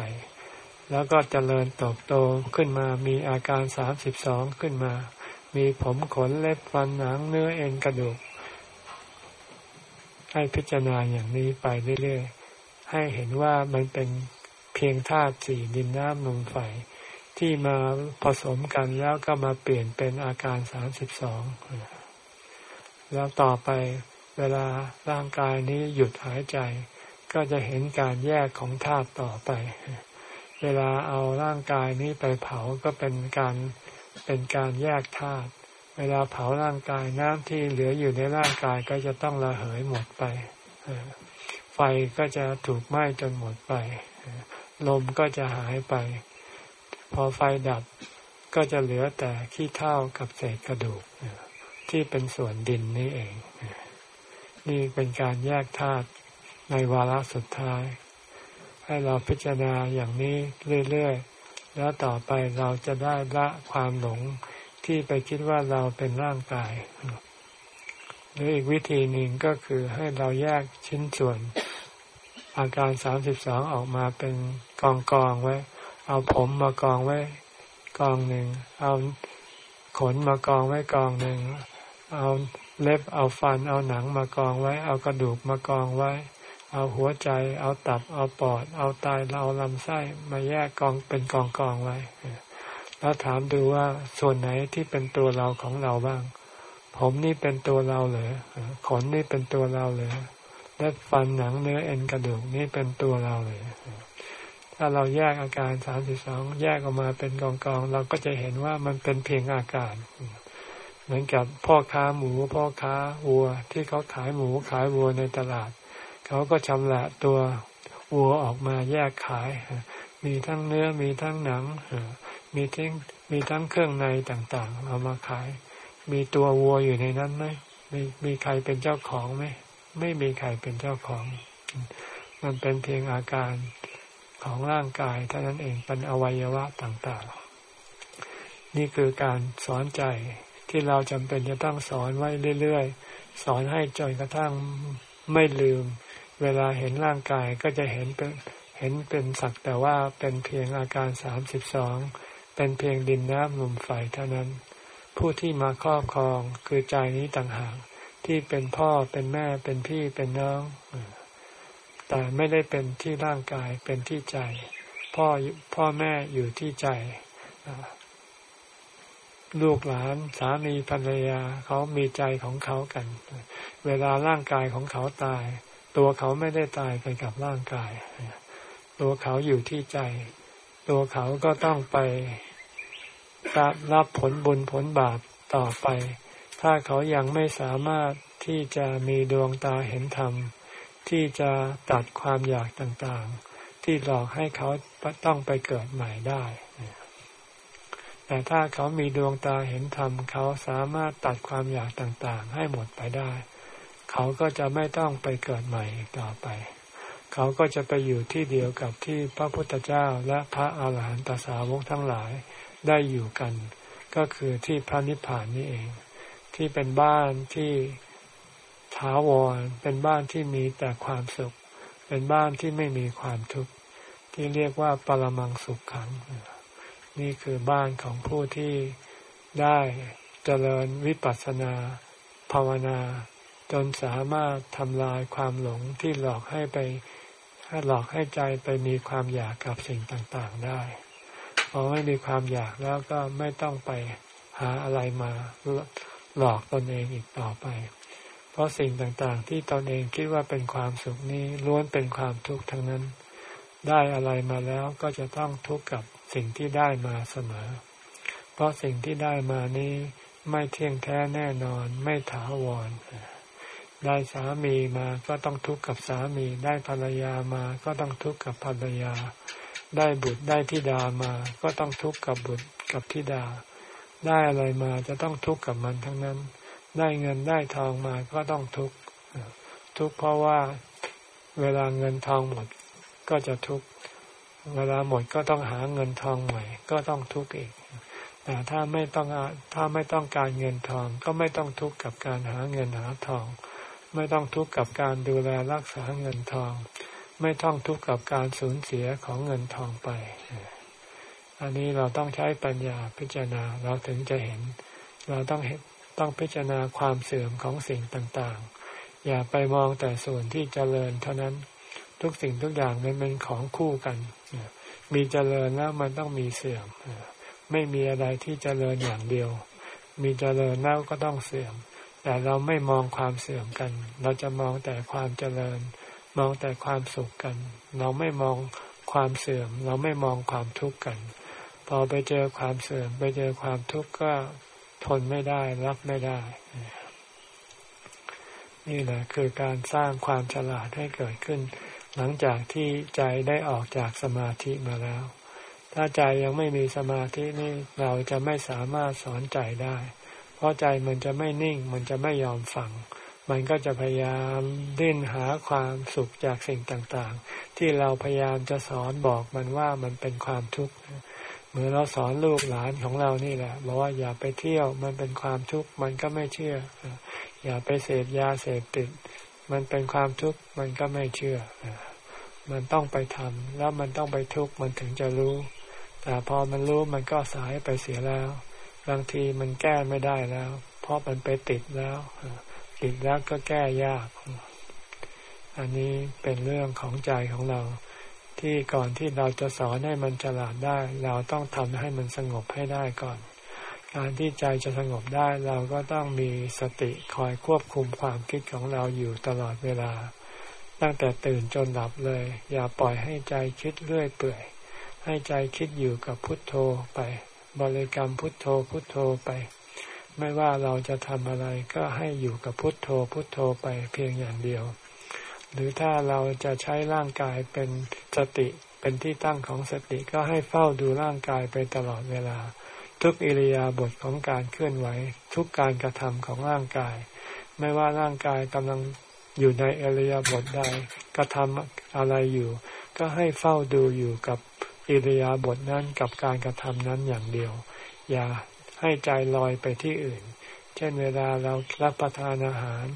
[SPEAKER 1] แล้วก็เจริญเติบโตขึ้นมามีอาการสามสิบสองขึ้นมา มีผมขนเล็บฟันหนังเนื้อเอ็นกระดูก ให้พิจารณาอย่างนี้ไปเรื่อยๆ ให้เห็นว่ามันเป็นเพียงธาตุสี่ดินน้ำลมไฟที่มาผสมกันแล้วก็มาเปลี่ยนเป็นอาการสามสิบสอง แล้วต่อไปเวลาร่างกายนี้หยุดหายใจ ก็จะเห็นการแยกของธาตุต่อไป เวลาเอาร่างกายนี้ไปเผาก็เป็นการเป็นการแยกธาตุเวลาเผาร่างกายน้ำที่เหลืออยู่ในร่างกายก็จะต้องระเหยหมดไปไฟก็จะถูกไหม้จนหมดไป ลมก็จะหายไป พอไฟดับก็จะเหลือแต่ขี้เท่ากับเศษกระดูก ที่เป็นส่วนดินนี่เอง นี่เป็นการแยกธาตุในวาระสุดท้าย ให้เราพิจารณาอย่างนี้เรื่อยๆ แล้วต่อไปเราจะได้ละความหลงที่ไปคิดว่าเราเป็นร่างกาย หรืออีกวิธีหนึ่งก็คือให้เราแยกชิ้นส่วน อาการสามสิบสองออกมาเป็นกองกองไว้ เอาผมมากองไว้กองหนึ่ง เอาขนมากองไว้กองหนึ่ง เอาเล็บเอาฟันเอาหนังมากองไว้ เอากระดูกมากองไว้ เอาหัวใจ เอาตับ เอาปอด เอาไตเอาลำไส้มาแยกกองเป็นกองกองไว้ แล้วถามดูว่าส่วนไหนที่เป็นตัวเราของเราบ้าง ผมนี่เป็นตัวเราเหรอขนนี่เป็นตัวเราเหรอและฟันหนังเนื้อเอ็นกระดูกนี่เป็นตัวเราเลยถ้าเราแยกอาการสามสิบสองแยกออกมาเป็นกองกองเราก็จะเห็นว่ามันเป็นเพียงอาการ เหมือนกับพ่อค้าหมูพ่อค้าวัว ที่เขาขายหมูขายวัวในตลาด เขาก็ชำละตัววัวออกมาแยกขาย มีทั้งเนื้อมีทั้งหนังมีทั้งมีทั้งเครื่องในต่างๆ เอามาขาย มีตัววัวอยู่ในนั้นไหมมีมีใครเป็นเจ้าของไหมไม่มีใครเป็นเจ้าของ มันเป็นเพียงอาการของร่างกายเท่านั้นเองเป็นอวัยวะต่างๆ นี่คือการสอนใจ ที่เราจำเป็นจะต้องสอนไว้เรื่อยๆ สอนให้จนกระทั่งไม่ลืม เวลาเห็นร่างกายก็จะเห็นเป็นเห็นเป็นสักแต่ว่าเป็นเพียงอาการสามสิบสองเป็นเพียงดินน้ำลมไฟเท่านั้น ผู้ที่มาครอบครองคือใจนี้ต่างหากที่เป็นพ่อเป็นแม่เป็นพี่เป็นน้อง แต่ไม่ได้เป็นที่ร่างกายเป็นที่ใจ พ่อพ่อแม่อยู่ที่ใจ ลูกหลานสามีภรรยาเขามีใจของเขากัน เวลาร่างกายของเขาตาย ตัวเขาไม่ได้ตายไปกับร่างกาย ตัวเขาอยู่ที่ใจ ตัวเขาก็ต้องไปรับผลบุญผลบาปต่อไป ถ้าเขายังไม่สามารถที่จะมีดวงตาเห็นธรรม ที่จะตัดความอยากต่างๆ ที่หลอกให้เขาต้องไปเกิดใหม่ได้ แต่ถ้าเขามีดวงตาเห็นธรรม เขาสามารถตัดความอยากต่างๆ ให้หมดไปได้ เขาก็จะไม่ต้องไปเกิดใหม่อีกต่อไป เขาก็จะไปอยู่ที่เดียวกับที่พระพุทธเจ้าและพระอาหารหันตสาวกทั้งหลายได้อยู่กัน ก็คือที่พระนิพพานนี่เอง ที่เป็นบ้านที่ถาวร เป็นบ้านที่มีแต่ความสุข เป็นบ้านที่ไม่มีความทุกข์ที่เรียกว่าปรมังสุขขัง นี่คือบ้านของผู้ที่ได้เจริญวิปัสสนา ภาวนา จนสามารถทำลายความหลงที่หลอกให้ไปให้หลอกให้ใจไปมีความอยากกับสิ่งต่างๆได้ พอไม่มีความอยากแล้วก็ไม่ต้องไปหาอะไรมาหลอกตนเองอีกต่อไป เพราะสิ่งต่างๆ ที่ตนเองคิดว่าเป็นความสุขนี้ล้วนเป็นความทุกข์ทั้งนั้น ได้อะไรมาแล้วก็จะต้องทุกข์กับ สิ่งที่ได้มาเสมอ เพราะสิ่งที่ได้มานี้ไม่เที่ยงแท้แน่นอนไม่ถาวร ได้สามีมาก็ต้องทุกข์กับสามี ได้ภรรยามาก็ต้องทุกข์กับภรรยา ได้บุตรได้ธิดามา ก็ต้องทุกข์กับบุตรกับธิดา ได้อะไรมาจะต้องทุกข์กับมันทั้งนั้น ได้เงินได้ทองมาก็ต้องทุกข์ทุกข์เพราะว่าเวลาเงินทองหมดก็จะทุกข์ เวลาหมดก็ต้องหาเงินทองใหม่ ก็ต้องทุกข์อีก แต่ถ้าไม่ต้องถ้าไม่ต้องการเงินทอง ก็ไม่ต้องทุกข์กับการหาเงินหาทอง ไม่ต้องทุกข์กับการดูแลรักษาเงินทอง ไม่ต้องทุกข์กับการสูญเสียของเงินทองไป อันนี้เราต้องใช้ปัญญาพิจารณาเราถึงจะเห็น เราต้องเห็นต้องพิจารณาความเสื่อมของสิ่งต่างๆ อย่าไปมองแต่ส่วนที่เจริญเท่านั้น ทุกสิ่งทุกอย่างมันเป็นของคู่กันมีเจริญแล้วมันต้องมีเสื่อมไม่มีอะไรที่เจริญอย่างเดียว มีเจริญแล้วก็ต้องเสื่อม แต่เราไม่มองความเสื่อมกัน เราจะมองแต่ความเจริญ มองแต่ความสุขกัน เราไม่มองความเสื่อม เราไม่มองความทุกข์กัน พอไปเจอความเสื่อม ไปเจอความทุกข์ก็ทนไม่ได้รับไม่ได้ นี่แหละคือการสร้างความฉลาดให้เกิดขึ้น หลังจากที่ใจได้ออกจากสมาธิมาแล้ว ถ้าใจยังไม่มีสมาธินี่เราจะไม่สามารถสอนใจได้ เพราะใจมันจะไม่นิ่ง มันจะไม่ยอมฟัง มันก็จะพยายามดิ้นหาความสุขจากสิ่งต่างๆ ที่เราพยายามจะสอนบอกมันว่ามันเป็นความทุกข์เหมือนเราสอนลูกหลานของเรานี่แหละบอกว่าอย่าไปเที่ยวมันเป็นความทุกข์มันก็ไม่เชื่อ อย่าไปเสพยาเสพติด มันเป็นความทุกข์มันก็ไม่เชื่อ มันต้องไปทำแล้วมันต้องไปทุกข์มันถึงจะรู้ แต่พอมันรู้มันก็สายไปเสียแล้ว บางทีมันแก้ไม่ได้แล้ว เพราะมันไปติดแล้ว ติดแล้วก็แก้ยาก อันนี้เป็นเรื่องของใจของเรา ที่ก่อนที่เราจะสอนให้มันฉลาดได้ เราต้องทำให้มันสงบให้ได้ก่อน การที่ใจจะสงบได้เราก็ต้องมีสติคอยควบคุมความคิดของเราอยู่ตลอดเวลา ตั้งแต่ตื่นจนหลับเลย อย่าปล่อยให้ใจคิดเรื่อยเปื่อย ให้ใจคิดอยู่กับพุทโธไป บริกรรมพุทโธพุทโธไป ไม่ว่าเราจะทำอะไรก็ให้อยู่กับพุทโธพุทโธไปเพียงอย่างเดียว หรือถ้าเราจะใช้ร่างกายเป็นสติเป็นที่ตั้งของสติก็ให้เฝ้าดูร่างกายไปตลอดเวลา ทุกอิริยาบถของการเคลื่อนไหว ทุกการกระทำของร่างกาย ไม่ว่าร่างกายกำลังอยู่ในอิริยาบถใดกระทำอะไรอยู่ ก็ให้เฝ้าดูอยู่กับอิริยาบถนั้นกับการกระทำนั้นอย่างเดียว อย่าให้ใจลอยไปที่อื่น เช่นเวลาเรารับประทานอาหาร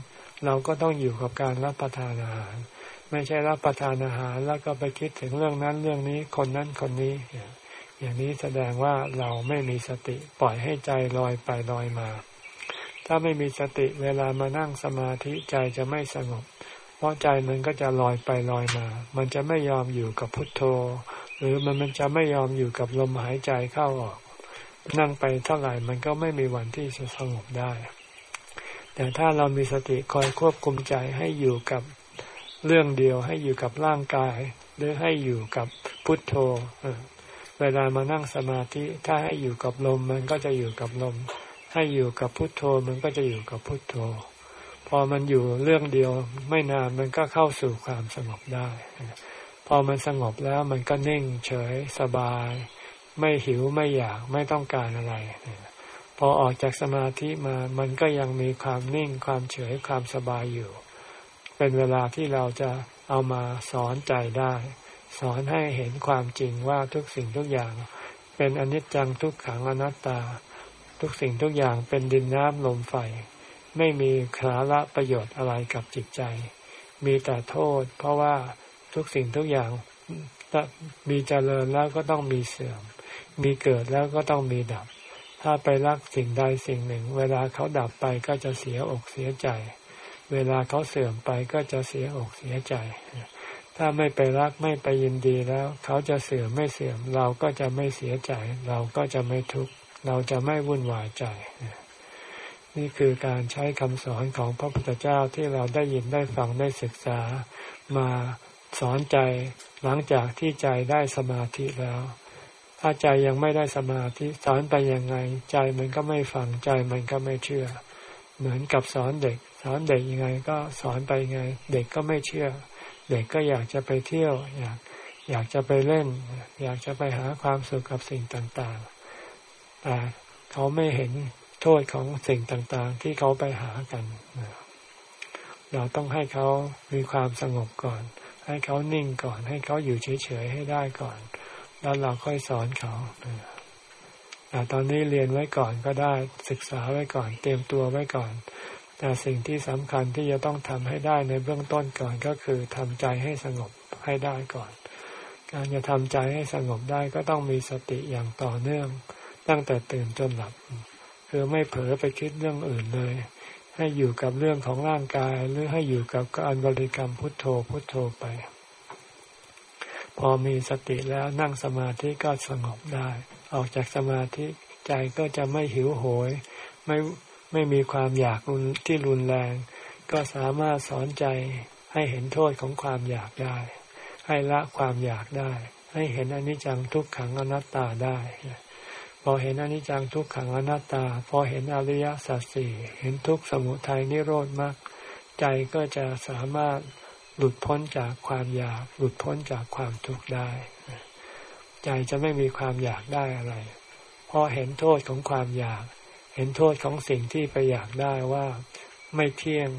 [SPEAKER 1] เราก็ต้องอยู่กับการรับประทานอาหาร ไม่ใช่รับประทานอาหารแล้วก็ไปคิดถึงเรื่องนั้นเรื่องนี้คนนั้นคนนี้ อย่างนี้แสดงว่าเราไม่มีสติปล่อยให้ใจลอยไปลอยมา ถ้าไม่มีสติเวลามานั่งสมาธิใจจะไม่สงบ เพราะใจมันก็จะลอยไปลอยมา มันจะไม่ยอมอยู่กับพุทโธ หรือมันมันจะไม่ยอมอยู่กับลมหายใจเข้าออก นั่งไปเท่าไหร่มันก็ไม่มีวันที่จะสงบได้ แต่ถ้าเรามีสติคอยควบคุมใจให้อยู่กับเรื่องเดียวให้อยู่กับร่างกาย หรือให้อยู่กับพุทโธ เวลามานั่งสมาธิถ้าให้อยู่กับลมมันก็จะอยู่กับลม ให้อยู่กับพุทโธมันก็จะอยู่กับพุทโธ พอมันอยู่เรื่องเดียวไม่นานมันก็เข้าสู่ความสงบได้ พอมันสงบแล้วมันก็นิ่งเฉยสบาย ไม่หิวไม่อยากไม่ต้องการอะไร พอออกจากสมาธิมามันก็ยังมีความนิ่งความเฉยความสบายอยู่ เป็นเวลาที่เราจะเอามาสอนใจได้ สอนให้เห็นความจริงว่าทุกสิ่งทุกอย่าง เป็นอนิจจังทุกขังอนัตตา ทุกสิ่งทุกอย่างเป็นดินน้ำลมไฟ ไม่มีขาละประโยชน์อะไรกับจิตใจ มีแต่โทษ เพราะว่าทุกสิ่งทุกอย่างมีเจริญแล้วก็ต้องมีเสื่อม มีเกิดแล้วก็ต้องมีดับ ถ้าไปรักสิ่งใดสิ่งหนึ่ง เวลาเขาดับไปก็จะเสียอกเสียใจ เวลาเขาเสื่อมไปก็จะเสียอกเสียใจ ถ้าไม่ไปรักไม่ไปยินดีแล้ว เขาจะเสื่อมไม่เสื่อม เราก็จะไม่เสียใจ เราก็จะไม่ทุกข์เราจะไม่วุ่นวายใจ นี่คือการใช้คำสอนของพระพุทธเจ้าที่เราได้ยินได้ฟังได้ศึกษา มาสอนใจหลังจากที่ใจได้สมาธิแล้ว ถ้าใจยังไม่ได้สมาธิสอนไปยังไง ใจมันก็ไม่ฟังใจมันก็ไม่เชื่อ เหมือนกับสอนเด็ก สอนเด็กยังไง ก็สอนไปยังไง เด็กก็ไม่เชื่อ เด็กก็อยากจะไปเที่ยว อยากอยากจะไปเล่น อยากจะไปหาความสุขกับสิ่งต่างๆ แต่เขาไม่เห็นโทษของสิ่งต่างๆ ที่เขาไปหากัน เราต้องให้เขามีความสงบก่อน ให้เขานิ่งก่อน ให้เขาอยู่เฉยๆให้ได้ก่อน แล้วเราค่อยสอนเขาแต่ตอนนี้เรียนไว้ก่อนก็ได้ศึกษาไว้ก่อน เตรียมตัวไว้ก่อน แต่สิ่งที่สำคัญที่จะต้องทำให้ได้ในเบื้องต้นก่อนก็คือทำใจให้สงบให้ได้ก่อน การจะทำใจให้สงบได้ก็ต้องมีสติอย่างต่อเนื่อง ตั้งแต่ตื่นจนหลับ คือไม่เผลอไปคิดเรื่องอื่นเลย ให้อยู่กับเรื่องของร่างกายหรือให้อยู่กับการบริกรรมพุทโธพุทโธไป พอมีสติแล้วนั่งสมาธิก็สงบได้ ออกจากสมาธิใจก็จะไม่หิวโหยไม่ ไม่มีความอยากที่รุนแรง ก็สามารถสอนใจให้เห็นโทษของความอยากได้ ให้ละความอยากได้ ให้เห็นอนิจจังทุกขังอนัตตาได้ พอเห็นอนิจจังทุกขังอนัตตา พอเห็นอริยสัจสี่เห็นทุกสมุทัยนิโรธมรรคใจก็จะสามารถหลุดพ้นจากความอยาก หลุดพ้นจากความทุกข์ได้ ใจจะไม่มีความอยากได้อะไร เพราะเห็นโทษของความอยาก เห็นโทษของสิ่งที่ไปอยากได้ว่าไม่เที่ยง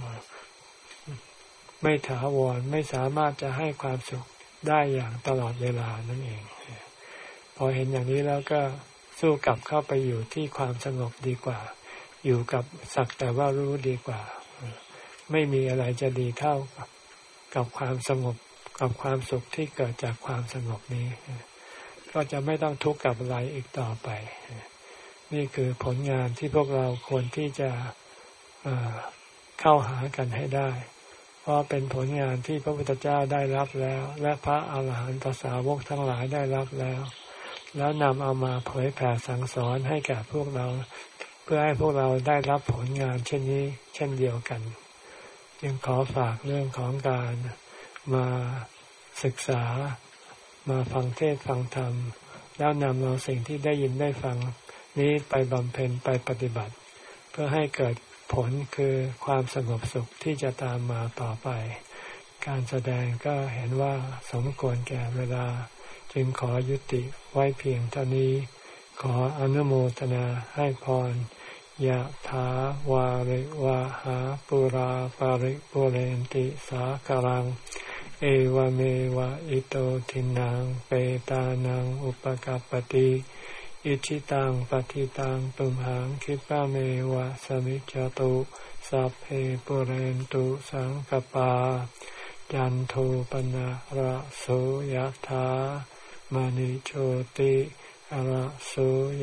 [SPEAKER 1] ไม่ถาวรไม่สามารถจะให้ความสุขได้อย่างตลอดเวลานั่นเอง พอเห็นอย่างนี้แล้วก็สู้กลับเข้าไปอยู่ที่ความสงบดีกว่า อยู่กับสักแต่ว่ารู้ดีกว่า ไม่มีอะไรจะดีเท่ากับกับความสงบกับความสุขที่เกิดจากความสงบนี้ ก็จะไม่ต้องทุกข์กับอะไรอีกต่อไป นี่คือผลงานที่พวกเราควรที่จะเข้าหากันให้ได้ เพราะเป็นผลงานที่พระพุทธเจ้าได้รับแล้ว และพระอาหารหันตสาวกทั้งหลายได้รับแล้ว แล้วนำเอามาเผยแผ่สั่งสอนให้แก่พวกเรา เพื่อให้พวกเราได้รับผลงานเช่นนี้ เช่นเดียวกัน จึงขอฝากเรื่องของการมาศึกษามาฟังเทศฟังธรรม แล้วนำเอาสิ่งที่ได้ยินได้ฟัง นี้ไปบำเพ็ญไปปฏิบัติ เพื่อให้เกิดผลคือความสงบสุขที่จะตามมาต่อไป การแสดงก็เห็นว่าสมควรแก่เวลา จึงขอยุติไว้เพียงเท่านี้ ขออนุโมทนาให้พรยะถาวาริวะหาปุราปาริปุเรนติสาคารัง เอวเมวะอิโตทินังเปตานังอุปกัปติ อิชิตังปฏิตังตุมหังคิปะเมวะสมิจจตุสัพเพปุเรนตุสังกปา จันโทปนะระโสยธามณิโชติระโส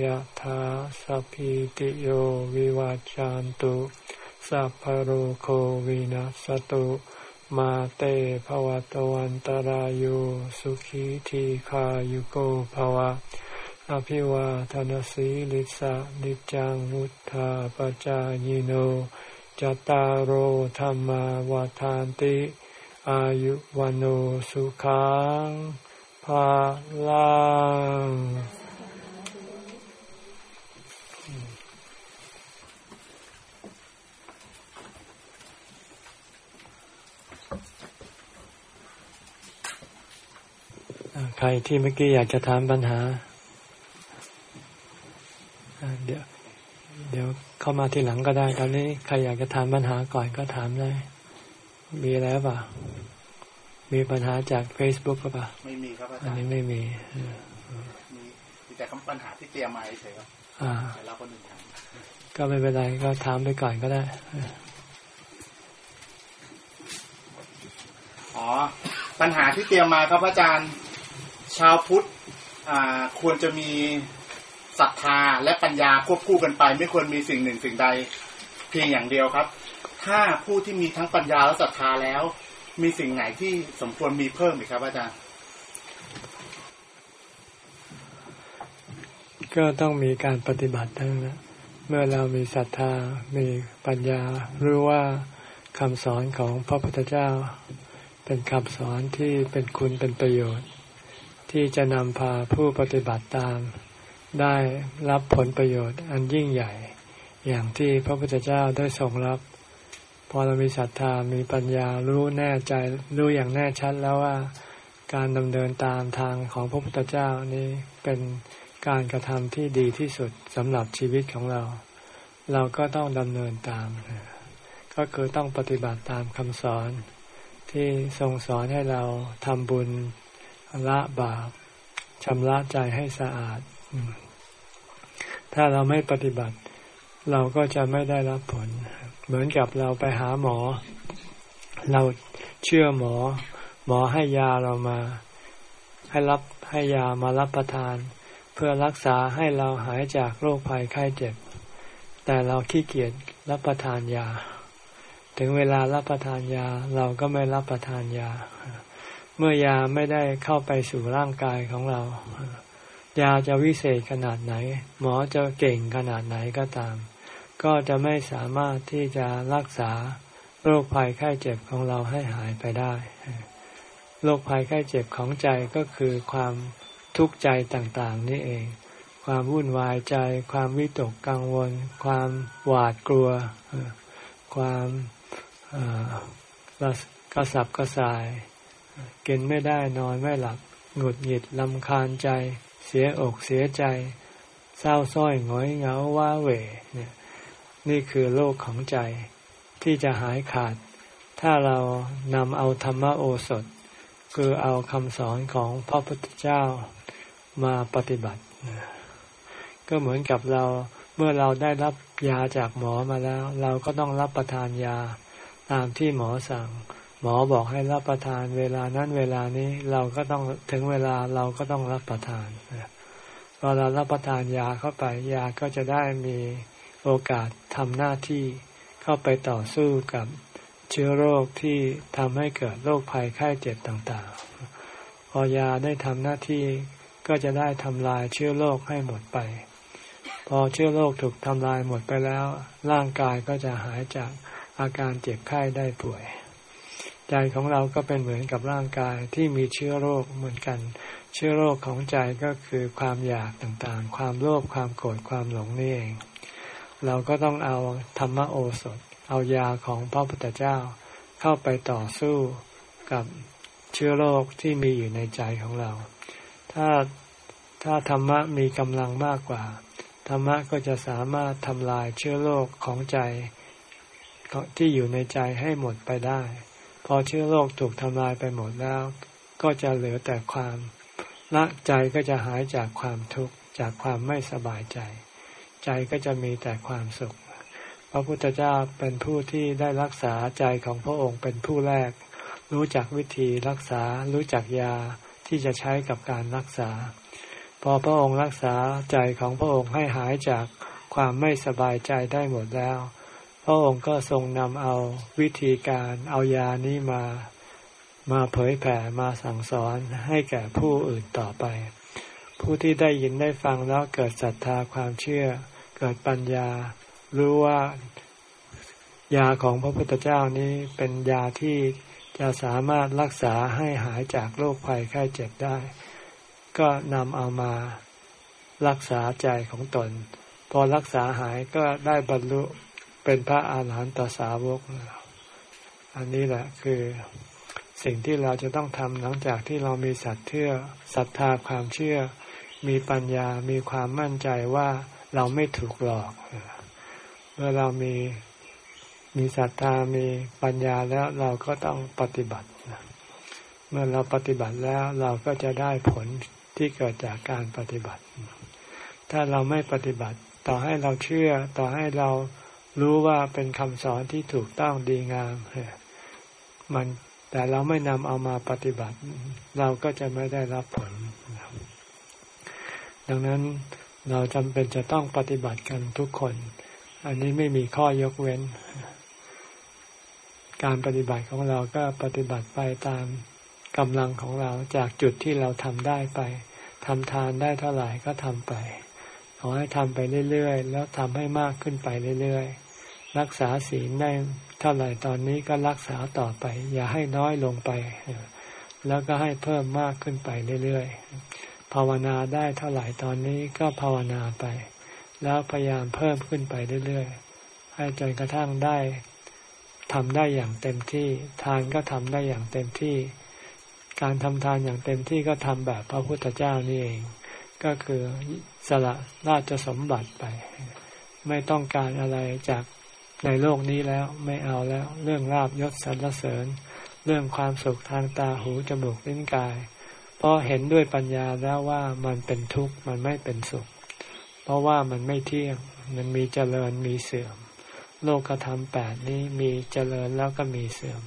[SPEAKER 1] ยธาสัพพิติโยวิวัจจันตุสัพพโรโควินัสตุมาเตภวตวันตารโยสุขีทีขายุโกภวะ อภิวาทนสีลิสะนิจังมุธาปจายโนจตารโหธรรมวาทานติ อายุวันโอสุขังภาลังใครที่เมื่อกี้อยากจะถามปัญหา เดี๋ยว เดี๋ยวเข้ามาทีหลังก็ได้ ตอนนี้ใครอยากจะถามปัญหาก่อนก็ถามได้ มีแล้วป่ะมีปัญหาจาก Facebook ก็ป่ะ
[SPEAKER 2] ไม่มีครับอาจารย์
[SPEAKER 1] อันนี้ไม่มี
[SPEAKER 2] มีมีแต่คำปัญหาที่เตรียมมาเฉยๆครับ
[SPEAKER 1] อ่า
[SPEAKER 2] แต่เราคนหนึ่งถาม
[SPEAKER 1] ก็ไม่เป็นไรก็ถามไปก่อนก็ได้
[SPEAKER 2] อ๋อ ปัญหาที่เตรียมมาครับอาจารย์ ชาวพุทธอ่าควรจะมี ศรัทธาและปัญญาควบคู่กันไป ไม่ควรมีสิ่งหนึ่งสิ่งใดเพียงอย่างเดียวครับ ถ้าผู้ที่มีทั้งปัญญาและศรัทธาแล้ว มีสิ่งไหนที่สมควรมีเพิ่มอีกครับอาจารย์
[SPEAKER 1] ก็ต้องมีการปฏิบัติทั้งนั้นเมื่อเรามีศรัทธา มีปัญญา รู้ว่าคำสอนของพระพุทธเจ้า เป็นคำสอนที่เป็นคุณเป็นประโยชน์ ที่จะนำพาผู้ปฏิบัติตาม ได้รับผลประโยชน์อันยิ่งใหญ่ อย่างที่พระพุทธเจ้าได้ทรงรับ พอเรามีศรัทธามีปัญญารู้แน่ใจรู้อย่างแน่ชัดแล้วว่าการดำเนินตามทางของพระพุทธเจ้านี้เป็นการกระทำที่ดีที่สุดสำหรับชีวิตของเรา เราก็ต้องดำเนินตาม ก็คือต้องปฏิบัติตามคำสอน ที่ทรงสอนให้เราทำบุญละบาปชำระใจให้สะอาด ถ้าเราไม่ปฏิบัติ เราก็จะไม่ได้รับผล เหมือนกับเราไปหาหมอ เราเชื่อหมอ หมอให้ยาเรามา ให้รับให้ยามารับประทาน เพื่อรักษาให้เราหายจากโรคภัยไข้เจ็บ แต่เราขี้เกียจรับประทานยา ถึงเวลารับประทานยาเราก็ไม่รับประทานยา เมื่อยาไม่ได้เข้าไปสู่ร่างกายของเรา ยาจะวิเศษขนาดไหน หมอจะเก่งขนาดไหนก็ตาม ก็จะไม่สามารถที่จะรักษาโรคภัยไข้เจ็บของเราให้หายไปได้ โรคภัยไข้เจ็บของใจก็คือความทุกข์ใจต่างๆ นี่เอง ความวุ่นวายใจ ความวิตกกังวล ความหวาดกลัว ความกระสับกระส่าย กินไม่ได้นอนไม่หลับหงุดหงิดลำคาญใจ เสียอกเสียใจ เศร้าส้อยหงอยเหงาว้าเหวเนี่ย นี่คือโลกของใจที่จะหายขาด ถ้าเรานำเอาธรรมโอสถ คือเอาคำสอนของพระพุทธเจ้ามาปฏิบัติ ก็เหมือนกับเราเมื่อเราได้รับยาจากหมอมาแล้ว เราก็ต้องรับประทานยาตามที่หมอสั่ง มอบอกให้รับประทาน เวลานั้นเวลานี้เราก็ต้องถึงเวลาเราก็ต้องรับประทานพอเรารับประทานยาเข้าไป ยาก็จะได้มีโอกาสทำหน้าที่เข้าไปต่อสู้กับเชื้อโรคที่ทำให้เกิดโรคภัยไข้เจ็บต่างๆ พอยาได้ทำหน้าที่ก็จะได้ทำลายเชื้อโรคให้หมดไป พอเชื้อโรคถูกทำลายหมดไปแล้ว ร่างกายก็จะหายจากอาการเจ็บไข้ได้ป่วย ใจของเราก็เป็นเหมือนกับร่างกายที่มีเชื้อโรคเหมือนกัน เชื้อโรคของใจก็คือความอยากต่างๆ ความโลภความโกรธความหลงนี่เอง เราก็ต้องเอาธรรมโอสถ เอายาของพระพุทธเจ้า เข้าไปต่อสู้กับเชื้อโรคที่มีอยู่ในใจของเรา ถ้าถ้าธรรมะมีกำลังมากกว่า ธรรมะก็จะสามารถทำลายเชื้อโรคของใจที่อยู่ในใจให้หมดไปได้ พอเชื้อโรคถูกทำลายไปหมดแล้ว ก็จะเหลือแต่ความละใจก็จะหายจากความทุกข์จากความไม่สบายใจ ใจก็จะมีแต่ความสุข พระพุทธเจ้าเป็นผู้ที่ได้รักษาใจของพระองค์เป็นผู้แรก รู้จักวิธีรักษารู้จักยาที่จะใช้กับการรักษา พอพระองค์รักษาใจของพระองค์ให้หายจากความไม่สบายใจได้หมดแล้ว พระองค์ก็ทรงนำเอาวิธีการเอายานี้มามาเผยแผ่มาสั่งสอนให้แก่ผู้อื่นต่อไป ผู้ที่ได้ยินได้ฟังแล้วเกิดศรัทธาความเชื่อ เกิดปัญญา รู้ว่ายาของพระพุทธเจ้านี้เป็นยาที่จะสามารถรักษาให้หายจากโรคภัยไข้เจ็บได้ ก็นำเอามารักษาใจของตน พอรักษาหายก็ได้บรรลุ เป็นพระอาหารหันตสาวก อันนี้แหละคือสิ่งที่เราจะต้องทำหลังจากที่เรามีศรัทเชื่อศรัทธาความเชื่อ มีปัญญามีความมั่นใจว่าเราไม่ถูกหลอก เมื่อเรามีมีศรัทธามีปัญญาแล้วเราก็ต้องปฏิบัติ เมื่อเราปฏิบัติแล้วเราก็จะได้ผลที่เกิดจากการปฏิบัติ ถ้าเราไม่ปฏิบัติ ต่อให้เราเชื่อ ต่อให้เรา รู้ว่าเป็นคำสอนที่ถูกต้องดีงามมันแต่เราไม่นำเอามาปฏิบัติ เราก็จะไม่ได้รับผล ดังนั้นเราจำเป็นจะต้องปฏิบัติกันทุกคน อันนี้ไม่มีข้อยกเว้น การปฏิบัติของเราก็ปฏิบัติไปตามกำลังของเราจากจุดที่เราทำได้ไปทำทานได้เท่าไหร่ก็ทำไป ขอให้ทำไปเรื่อยๆ แล้วทำให้มากขึ้นไปเรื่อยๆ รักษาศีลได้เท่าไหร่ตอนนี้ก็รักษาต่อไป อย่าให้น้อยลงไป แล้วก็ให้เพิ่มมากขึ้นไปเรื่อยๆ ภาวนาได้เท่าไหร่ตอนนี้ก็ภาวนาไป แล้วพยายามเพิ่มขึ้นไปเรื่อยๆ ให้จนกระทั่งได้ทำได้อย่างเต็มที่ ทานก็ทำได้อย่างเต็มที่ การทำทานอย่างเต็มที่ก็ทำแบบพระพุทธเจ้านี่เอง ก็คือสละราชสมบัติไป ไม่ต้องการอะไรจาก ในโลกนี้แล้วไม่เอาแล้ว เรื่องราบยศสรรเสริญ เรื่องความสุขทางตาหูจมูกลิ้นกาย เพราะเห็นด้วยปัญญาแล้วว่ามันเป็นทุกข์มันไม่เป็นสุข เพราะว่ามันไม่เที่ยงมันมีเจริญมีเสื่อม โลกธรรมแปดนี้มีเจริญแล้วก็มีเสื่อม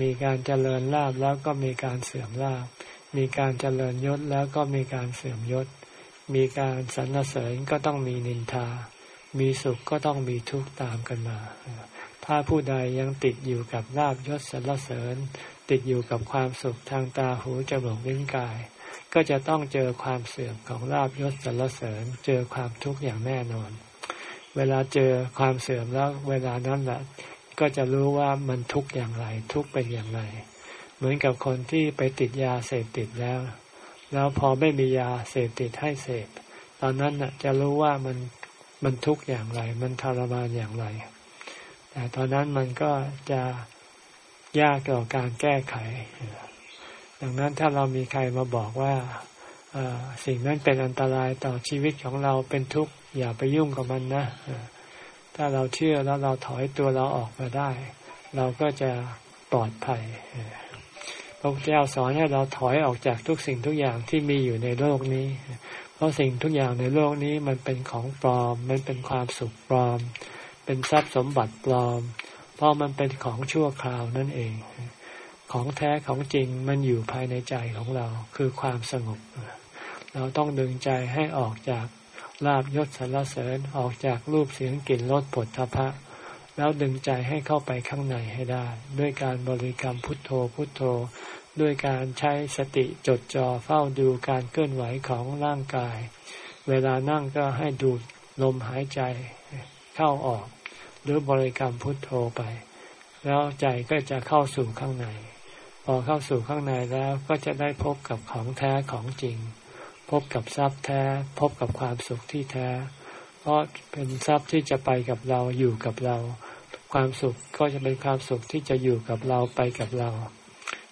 [SPEAKER 1] มีการเจริญลาบแล้วก็มีการเสื่อมลาบมีการเจริญยศแล้วก็มีการเสื่อมยศ มีการสรรเสริญก็ต้องมีนินทา มีสุขก็ต้องมีทุกข์ตามกันมา ถ้าผู้ใดยังติดอยู่กับลาบยศสรรเสริญ ติดอยู่กับความสุขทางตาหูจมูกลิ้นกาย ก็จะต้องเจอความเสื่อมของลาบยศสรรเสริญ เจอความทุกข์อย่างแน่นอน เวลาเจอความเสื่อมแล้วเวลานั้นแหละก็จะรู้ว่ามันทุกข์อย่างไร ทุกข์เป็นอย่างไร เหมือนกับคนที่ไปติดยาเสพติดแล้ว แล้วพอไม่มียาเสพติดให้เสพ ตอนนั้นน่ะจะรู้ว่ามัน มันทุกข์อย่างไร มันทรมานอย่างไร แต่ตอนนั้นมันก็จะยากต่อการแก้ไข ดังนั้นถ้าเรามีใครมาบอกว่าสิ่งนั้นเป็นอันตรายต่อชีวิตของเราเป็นทุกข์อย่าไปยุ่งกับมันนะถ้าเราเชื่อแล้วเราถอยตัวเราออกมาได้ เราก็จะปลอดภัยพระพุทธเจ้าสอนให้เราถอยออกจากทุกสิ่งทุกอย่างที่มีอยู่ในโลกนี้ เพราะสิ่งทุกอย่างในโลกนี้มันเป็นของปลอม มันเป็นความสุขปลอม เป็นทรัพย์สมบัติปลอม เพราะมันเป็นของชั่วคราวนั่นเอง ของแท้ของจริงมันอยู่ภายในใจของเราคือความสงบ เราต้องดึงใจให้ออกจากลาบยศสรรเสริญออกจากรูปเสียงกลิ่นรสผลทพะ แล้วดึงใจให้เข้าไปข้างในให้ได้ ด้วยการบริกรรมพุทโธพุทโธ ด้วยการใช้สติจดจ่อเฝ้าดูการเคลื่อนไหวของร่างกาย เวลานั่งก็ให้ดูลมหายใจเข้าออก หรือบริกรรมพุทโธไป แล้วใจก็จะเข้าสู่ข้างใน พอเข้าสู่ข้างในแล้วก็จะได้พบกับของแท้ของจริง พบกับทรัพย์แท้ พบกับความสุขที่แท้ เพราะเป็นทรัพย์ที่จะไปกับเราอยู่กับเรา ความสุขก็จะเป็นความสุขที่จะอยู่กับเราไปกับเรา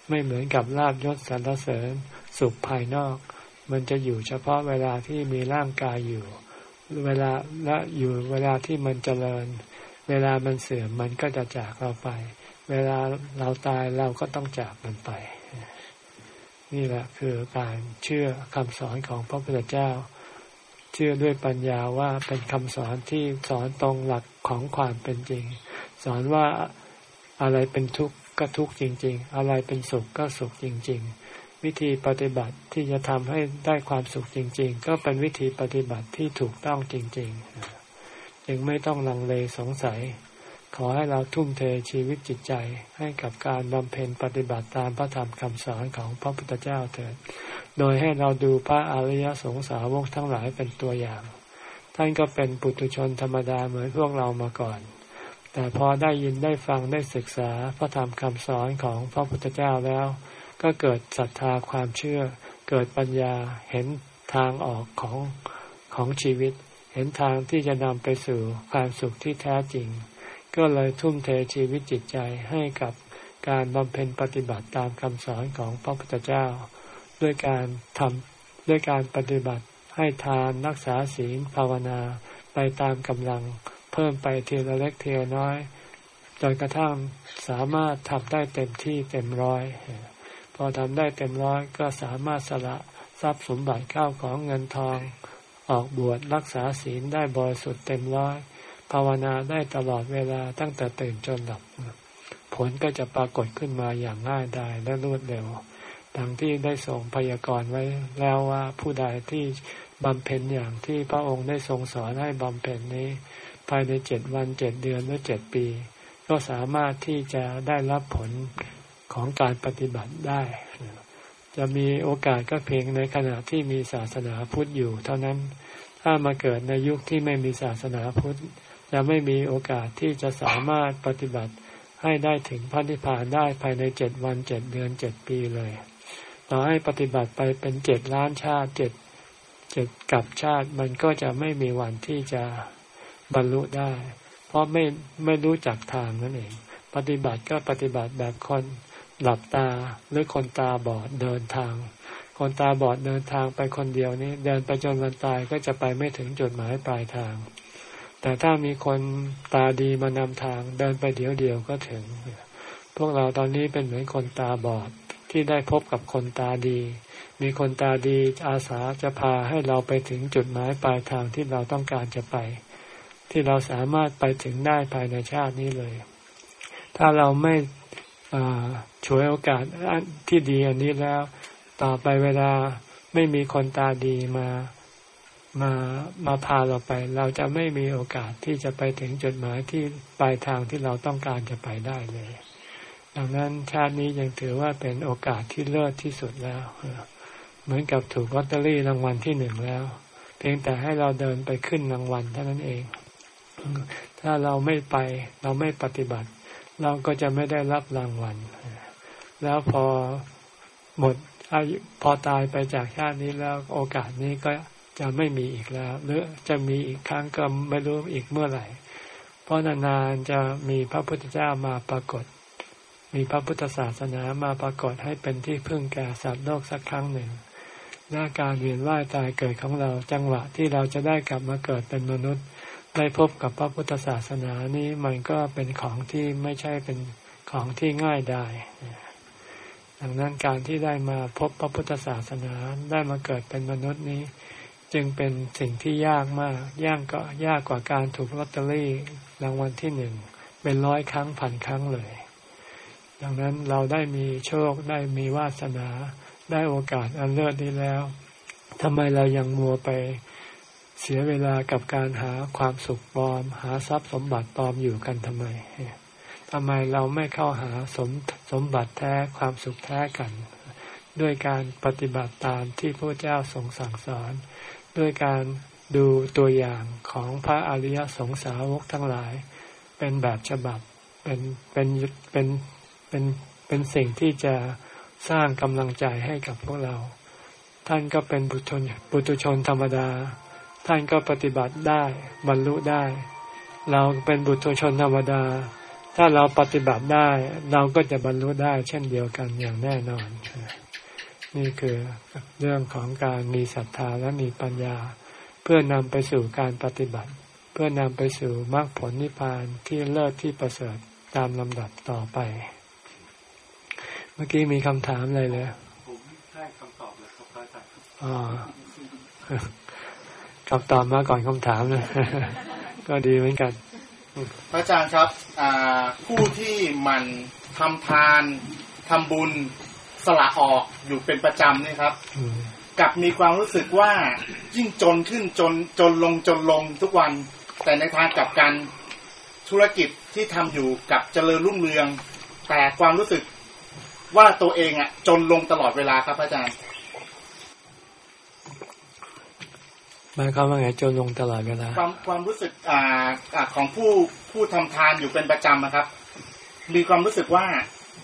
[SPEAKER 1] ไม่เหมือนกับลาบยศสรรเสริญสุขภายนอก มันจะอยู่เฉพาะเวลาที่มีร่างกายอยู่ เวลาและอยู่เวลาที่มันเจริญ เวลามันเสื่อมมันก็จะจากเราไป เวลาเราตายเราก็ต้องจากมันไป นี่แหละคือการเชื่อคำสอนของพระพุทธเจ้า เชื่อด้วยปัญญาว่าเป็นคำสอนที่สอนตรงหลักของความเป็นจริง สอนว่าอะไรเป็นทุกข์ ก็ทุกข์จริง ๆ อะไรเป็นสุขก็สุขจริง ๆ วิธีปฏิบัติที่จะทำให้ได้ความสุขจริง ๆ ก็เป็นวิธีปฏิบัติที่ถูกต้องจริง ๆ จึงไม่ต้องลังเลสงสัย ขอให้เราทุ่มเทชีวิตจิตใจให้กับการบำเพ็ญปฏิบัติตามพระธรรมคำสอนของพระพุทธเจ้าเถิด โดยให้เราดูพระอริยสงสาวกทั้งหลายเป็นตัวอย่าง ท่านก็เป็นปุถุชนธรรมดาเหมือนพวกเรามาก่อน แต่พอได้ยินได้ฟังได้ศึกษาพระธรรมคำสอนของพระพุทธเจ้าแล้ว ก็เกิดศรัทธาความเชื่อ เกิดปัญญาเห็นทางออกของของชีวิต เห็นทางที่จะนำไปสู่ความสุขที่แท้จริง ก็เลยทุ่มเทชีวิตจิตใจให้กับการบำเพ็ญปฏิบัติตามคำสอนของพระพุทธเจ้า ด้วยการทำด้วยการปฏิบัติให้ทานรักษาศีลภาวนาไปตามกำลัง พิ่มไปทีละเล็กทีละน้อยจนกระทั่งสามารถทำได้เต็มที่เต็มร้อย พอทำได้เต็มร้อยก็สามารถสละทรัพย์สมบัติข้าวของเงินทอง ออกบวชรักษาศีลได้บริสุทธิ์เต็มร้อย ภาวนาได้ตลอดเวลาตั้งแต่ตื่นจนหลับ ผลก็จะปรากฏขึ้นมาอย่างง่ายดายและรวดเร็วดังที่ได้ส่งพยากรณ์ไว้แล้วว่าผู้ใดที่บำเพ็ญอย่างที่พระองค์ได้ทรงสอนให้บำเพ็ญนี้ ภายในเจ็ดวันเจ็ดเดือนหรือเจ็ดปี ก็สามารถที่จะได้รับผลของการปฏิบัติได้ จะมีโอกาสก็เพียงในขณะที่มีศาสนาพุทธอยู่ เท่านั้น ถ้ามาเกิดในยุคที่ไม่มีศาสนาพุทธจะไม่มีโอกาสที่จะสามารถปฏิบัติให้ได้ถึงพระนิพพานได้ภายในเจ็ดวันเจ็ดเดือนเจ็ดปีเลยต่อให้ปฏิบัติไปเป็นเจ็ดล้านชาติเจ็ดเจ็ดกับชาติมันก็จะไม่มีวันที่จะ บรรลุได้ เพราะไม่ไม่รู้จักทางนั่นเอง ปฏิบัติก็ปฏิบัติแบบคนหลับตาหรือคนตาบอดเดินทาง คนตาบอดเดินทางไปคนเดียวนี้ เดินไปจนวันตายก็จะไปไม่ถึงจุดหมายปลายทาง แต่ถ้ามีคนตาดีมานำทางเดินไปเดียวเดียวก็ถึง พวกเราตอนนี้เป็นเหมือนคนตาบอดที่ได้พบกับคนตาดี มีคนตาดีอาสาจะพาให้เราไปถึงจุดหมายปลายทางที่เราต้องการจะไป ที่เราสามารถไปถึงได้ภายในชาตินี้เลย ถ้าเราไม่ช่วยโอกาสที่ดีอันนี้แล้ว ต่อไปเวลาไม่มีคนตาดีมามามาพาเราไป เราจะไม่มีโอกาสที่จะไปถึงจุดหมายที่ปลายทางที่เราต้องการจะไปได้เลย ดังนั้นชาตินี้ยังถือว่าเป็นโอกาสที่เลิศที่สุดแล้ว เหมือนกับถูกลอตเตอรี่รางวัลที่หนึ่งแล้ว เพียงแต่ให้เราเดินไปขึ้นรางวัลเท่านั้นเอง ถ้าเราไม่ไป เราไม่ปฏิบัติ เราก็จะไม่ได้รับรางวัล แล้วพอหมดอายุพอตายไปจากชาตินี้แล้วโอกาสนี้ก็จะไม่มีอีกแล้ว หรือจะมีอีกครั้งก็ไม่รู้อีกเมื่อไหร่ เพราะนานๆจะมีพระพุทธเจ้ามาปรากฏ มีพระพุทธศาสนามาปรากฏให้เป็นที่พึ่งแก่สัตว์โลกสักครั้งหนึ่งหน้าการเวียนว่ายตายเกิดของเราจังหวะที่เราจะได้กลับมาเกิดเป็นมนุษย์ ได้พบกับพระพุทธศาสนานี้มันก็เป็นของที่ไม่ใช่เป็นของที่ง่ายได้ดังนั้นการที่ได้มาพบพระพุทธศาสนาได้มาเกิดเป็นมนุษย์นี้ จึงเป็นสิ่งที่ยากมากยากก็ยากกว่าการถูกลอตเตอรี่รางวัลที่หนึ่งเป็นร้อยครั้งพันครั้งเลย ดังนั้นเราได้มีโชคได้มีวาสนาได้โอกาสอันเลิศนี้แล้วทำไมเรายังมัวไป เสียเวลากับการหาความสุขปลอม หาทรัพย์สมบัติปลอมอยู่กันทำไมทำไมเราไม่เข้าหาสมสมบัติแท้ความสุขแท้กัน ด้วยการปฏิบัติตามที่พระเจ้าทรงสั่งสอน ด้วยการดูตัวอย่างของพระอริยสงสาวกทั้งหลาย เป็นแบบฉบับเป็นเป็นเป็นเป็นเป็นสิ่งที่จะสร้างกำลังใจให้กับพวกเรา ท่านก็เป็นบุตรชนบุตรชนธรรมดา ท่านก็ปฏิบัติได้บรรลุได้ เราเป็นบุตรชนธรรมดา ถ้าเราปฏิบัติได้ เราก็จะบรรลุได้ เช่นเดียวกันอย่างแน่นอน นี่คือเรื่องของการมีศรัทธาและมีปัญญา เพื่อนำไปสู่การปฏิบัติ เพื่อนำไปสู่มรรคผลนิพพานที่เลิศที่ประเสริฐตามลำดับต่อไป เมื่อกี้มีคำถามอะไรเลยผมได้คำตอบแล้วครับอาจารย์อ๋อ คำตอบมาก่อนคำถามนะก็ดีเหมือนกัน
[SPEAKER 2] พระอาจารย์ครับผู้ที่มันทำทานทำบุญสละออกอยู่เป็นประจำนี่ครับกับมีความรู้สึกว่ายิ่งจนขึ้นจนจนลงจนลงทุกวัน แต่ในทางกลับกันธุรกิจที่ทำอยู่กับเจริญรุ่งเรือง แต่ความรู้สึกว่าตัวเองอะ จนลงตลอดเวลาครับอาจารย์
[SPEAKER 1] หมายความว่าไงจนลงตลอดเวลา
[SPEAKER 2] ความความรู้สึกอ่าของผู้ผู้ทำทานอยู่เป็นประจำนะครับ มีความรู้สึกว่า